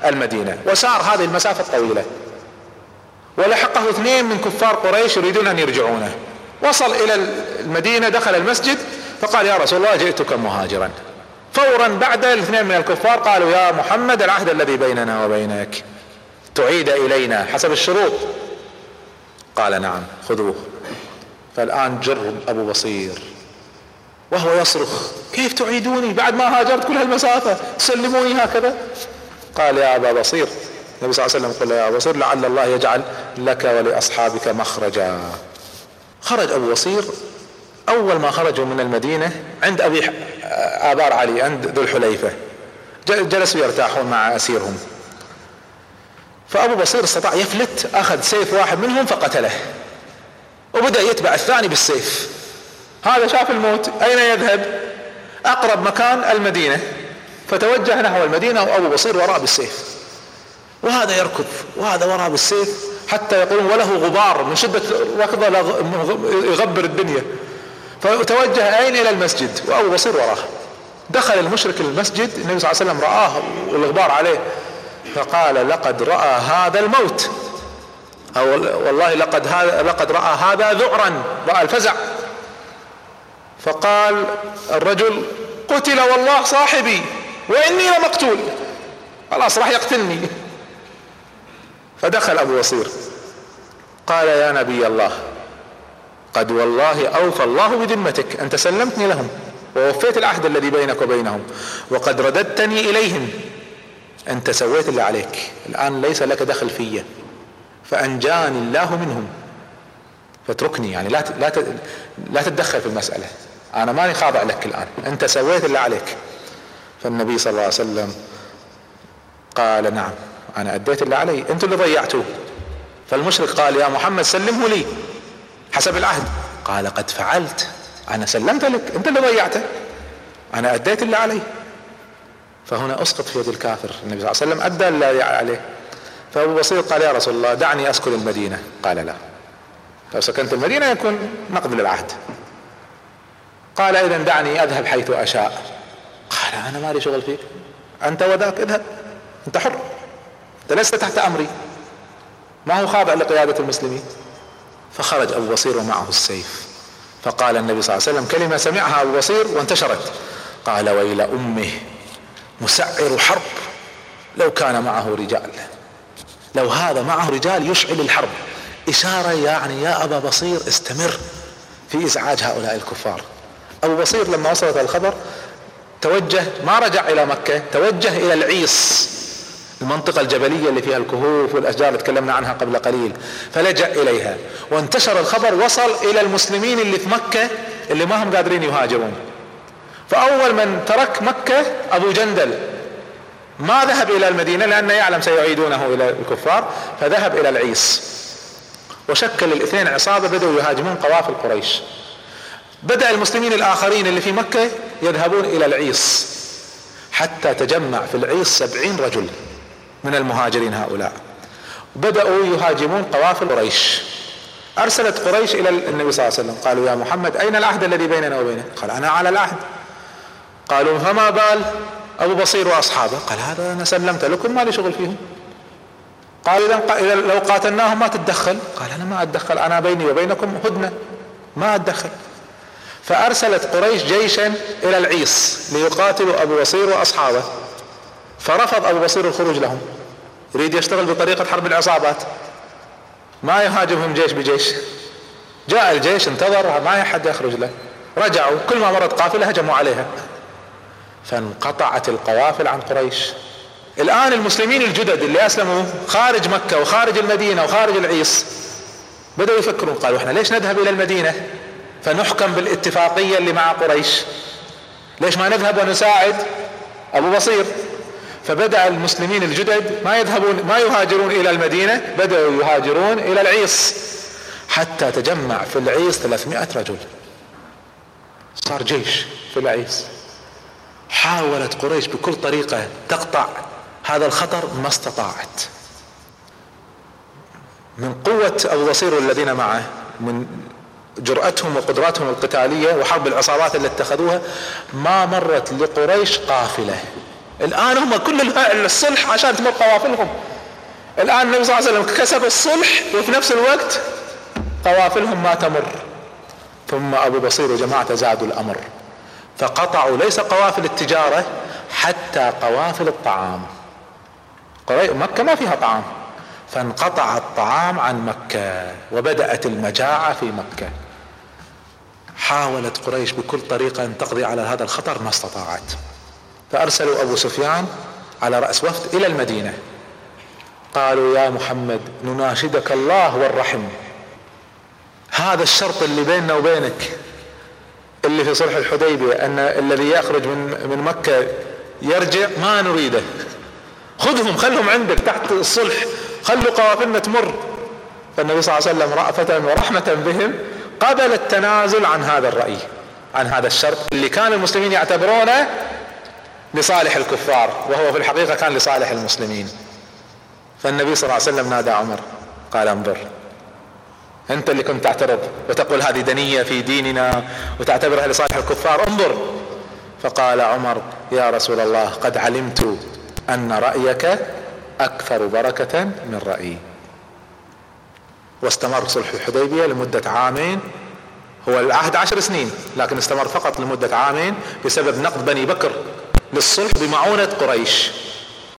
المدينة وسار هذه المسافة الطويلة. ولحقه اثنين من كفار قريش يريدون أن يرجعونه. وصل إلى المدينة دخل المسجد فقال يا رسول الله جئتك مهاجرا. فورا بعد الاثنين من الكفار قالوا يا محمد العهد الذي بيننا وبينك تعيد إلينا حسب الشروط. قال نعم خذوه. فالآن جر أبو بصير. وهو يصرخ كيف تعيدوني بعد ما هاجرت كل هالمسافة؟ تسلموني هكذا. قال يا أبا بصير. النبي صلى الله عليه وسلم قال يا أبا بصير لعل الله يجعل لك ولأصحابك مخرجا. خرج أبو بصير. أول ما خرجوا من المدينة عند أبي آبار علي عند ذو الحليفة. جلسوا يرتاحون مع أسيرهم. فأبو بصير استطاع يفلت أخذ سيف واحد منهم فقتله. وبدأ يتبع الثاني بالسيف. هذا شاف الموت أين يذهب؟ أقرب مكان المدينة. فتوجه نحو المدينة وأبو بصير وراء بالسيف. وهذا يركض وهذا وراه بالسيف حتى يقولون وله غبار من شدة ركضه يغبر الدنيا. فتوجه أين؟ إلى المسجد وأبو بصير وراه. دخل المشرك المسجد النبي صلى الله عليه وسلم رآه والغبار عليه. فقال لقد رأى هذا الموت. أو والله لقد هذا لقد رأى هذا ذعرا رأى الفزع. فقال الرجل قتل والله صاحبي وإني لمقتول خلاص راح يقتلني. فدخل أبو بصير. قال يا نبي الله قد والله أوفى الله بذمتك أنت سلمتني لهم ووفيت العهد الذي بينك وبينهم وقد رددتني إليهم. أنت سويت اللي عليك. الآن ليس لك دخل في. فأنجاني الله منهم. فاتركني يعني لا لا لا تتدخل في المسألة. أنا ماني خاضع لك الآن. أنت سويت اللي عليك. فالنبي صلى الله عليه وسلم قال نعم أنا أديت اللي علي. أنتم اللي ضيعتوه. فالمشرك قال يا محمد سلمه لي حسب العهد. قال قد فعلت. أنا سلمت لك. أنت اللي ضيعته. أنا أديت اللي علي. فهنا أسقط في يد الكافر. النبي صلى الله عليه وسلم أدى اللي عليه. فأبو بصير قال يا رسول الله دعني أسكن المدينة. قال لا. لو سكنت المدينة يكون نقض للعهد. قال اذا دعني أذهب حيث أشاء. قال أنا مالي شغل فيك؟ أنت وذاك اذهب. أنت حر. أنت لست تحت أمري. ما هو خاضع لقيادة المسلمين؟ فخرج أبو بصير ومعه السيف. فقال النبي صلى الله عليه وسلم كلمة سمعها أبو بصير وانتشرت. قال ويل أمه مسعر حرب لو كان معه رجال. لو هذا معه رجال يشعل الحرب. إشارة يعني يا أبا بصير استمر في إزعاج هؤلاء الكفار. أبو بصير لما وصلت الخبر توجه ما رجع إلى مكة توجه إلى العيص المنطقة الجبلية اللي فيها الكهوف والأشجار اللي تكلمنا عنها قبل قليل فلجأ إليها وانتشر الخبر وصل إلى المسلمين اللي في مكة اللي ما هم قادرين يهاجرون. فأول من ترك مكة أبو جندل ما ذهب إلى المدينة لأنه يعلم سيعيدونه إلى الكفار فذهب إلى العيس. وشكل الاثنين عصابة بدأوا يهاجمون قوافل قريش بدأ المسلمين الآخرين اللي في مكة يذهبون إلى العيس حتى تجمع في العيس سبعين رجل من المهاجرين هؤلاء. بدأوا يهاجمون قوافل قريش. أرسلت قريش إلى النبي صلى الله عليه وسلم. قالوا يا محمد أين العهد الذي بيننا وبينك؟ قال أنا على العهد. قالوا فما بال أبو بصير وأصحابه؟ قال هذا أنا سلمت لكم ما لي شغل فيهم. قال إذا لو قاتلناهم ما تتدخل. قال أنا ما أتدخل أنا بيني وبينكم هدنة ما أتدخل. فأرسلت قريش جيشا إلى العيس ليقاتلوا أبو بصير وأصحابه. فرفض أبو بصير الخروج لهم. يريد يشتغل بطريقة حرب العصابات. ما يهاجمهم جيش بجيش. جاء الجيش انتظر ما احد يخرج له. رجعوا كل ما مرت قافلة هجموا عليها. فانقطعت القوافل عن قريش. الآن المسلمين الجدد اللي أسلموا خارج مكة وخارج المدينة وخارج العيس بدأوا يفكرون قالوا إحنا ليش نذهب إلى المدينة؟ فنحكم بالاتفاقية اللي مع قريش. ليش ما نذهب ونساعد؟ أبو بصير. فبدأ المسلمين الجدد ما يذهبون ما يهاجرون إلى المدينة بدأوا يهاجرون إلى العيص حتى تجمع في العيص 300 رجل. صار جيش في العيص حاولت قريش بكل طريقة تقطع هذا الخطر ما استطاعت. من قوة أبو بصير والذين معه من جرأتهم وقدراتهم القتالية وحرب العصابات اللي اتخذوها ما مرت لقريش قافلة. الآن هم كل الصلح عشان تمر قوافلهم. الآن النبي صلى الله عليه وسلم كسب الصلح وفي نفس الوقت قوافلهم ما تمر. ثم أبو بصير وجماعته زادوا الأمر. فقطعوا ليس قوافل التجارة حتى قوافل الطعام. مكة ما فيها طعام. فانقطع الطعام عن مكة وبدأت المجاعة في مكة. حاولت قريش بكل طريقة أن تقضي على هذا الخطر ما استطاعت. فأرسلوا أبو سفيان على رأس وفد إلى المدينة. قالوا يا محمد نناشدك الله والرحم. هذا الشرط اللي بيننا وبينك اللي في صلح الحديبية أن الذي يخرج من من مكة يرجع ما نريده. خذهم خلهم عندك تحت الصلح خلوا قوافلنا تمر. فالنبي صلى الله عليه وسلم رأفة ورحمة بهم قبل التنازل عن هذا الرأي عن هذا الشرط اللي كان المسلمين يعتبرونه لصالح الكفار وهو في الحقيقة كان لصالح المسلمين. فالنبي صلى الله عليه وسلم نادى عمر قال انظر أنت اللي كنت تعترض وتقول هذه دنية في ديننا وتعتبرها لصالح الكفار انظر. فقال عمر يا رسول الله قد علمت أن رأيك أكثر بركة من رأيي. واستمر صلح الحديبية لمدة عامين. هو العهد عشر سنين لكن استمر فقط لمدة عامين بسبب نقد بني بكر للصلح بمعونة قريش.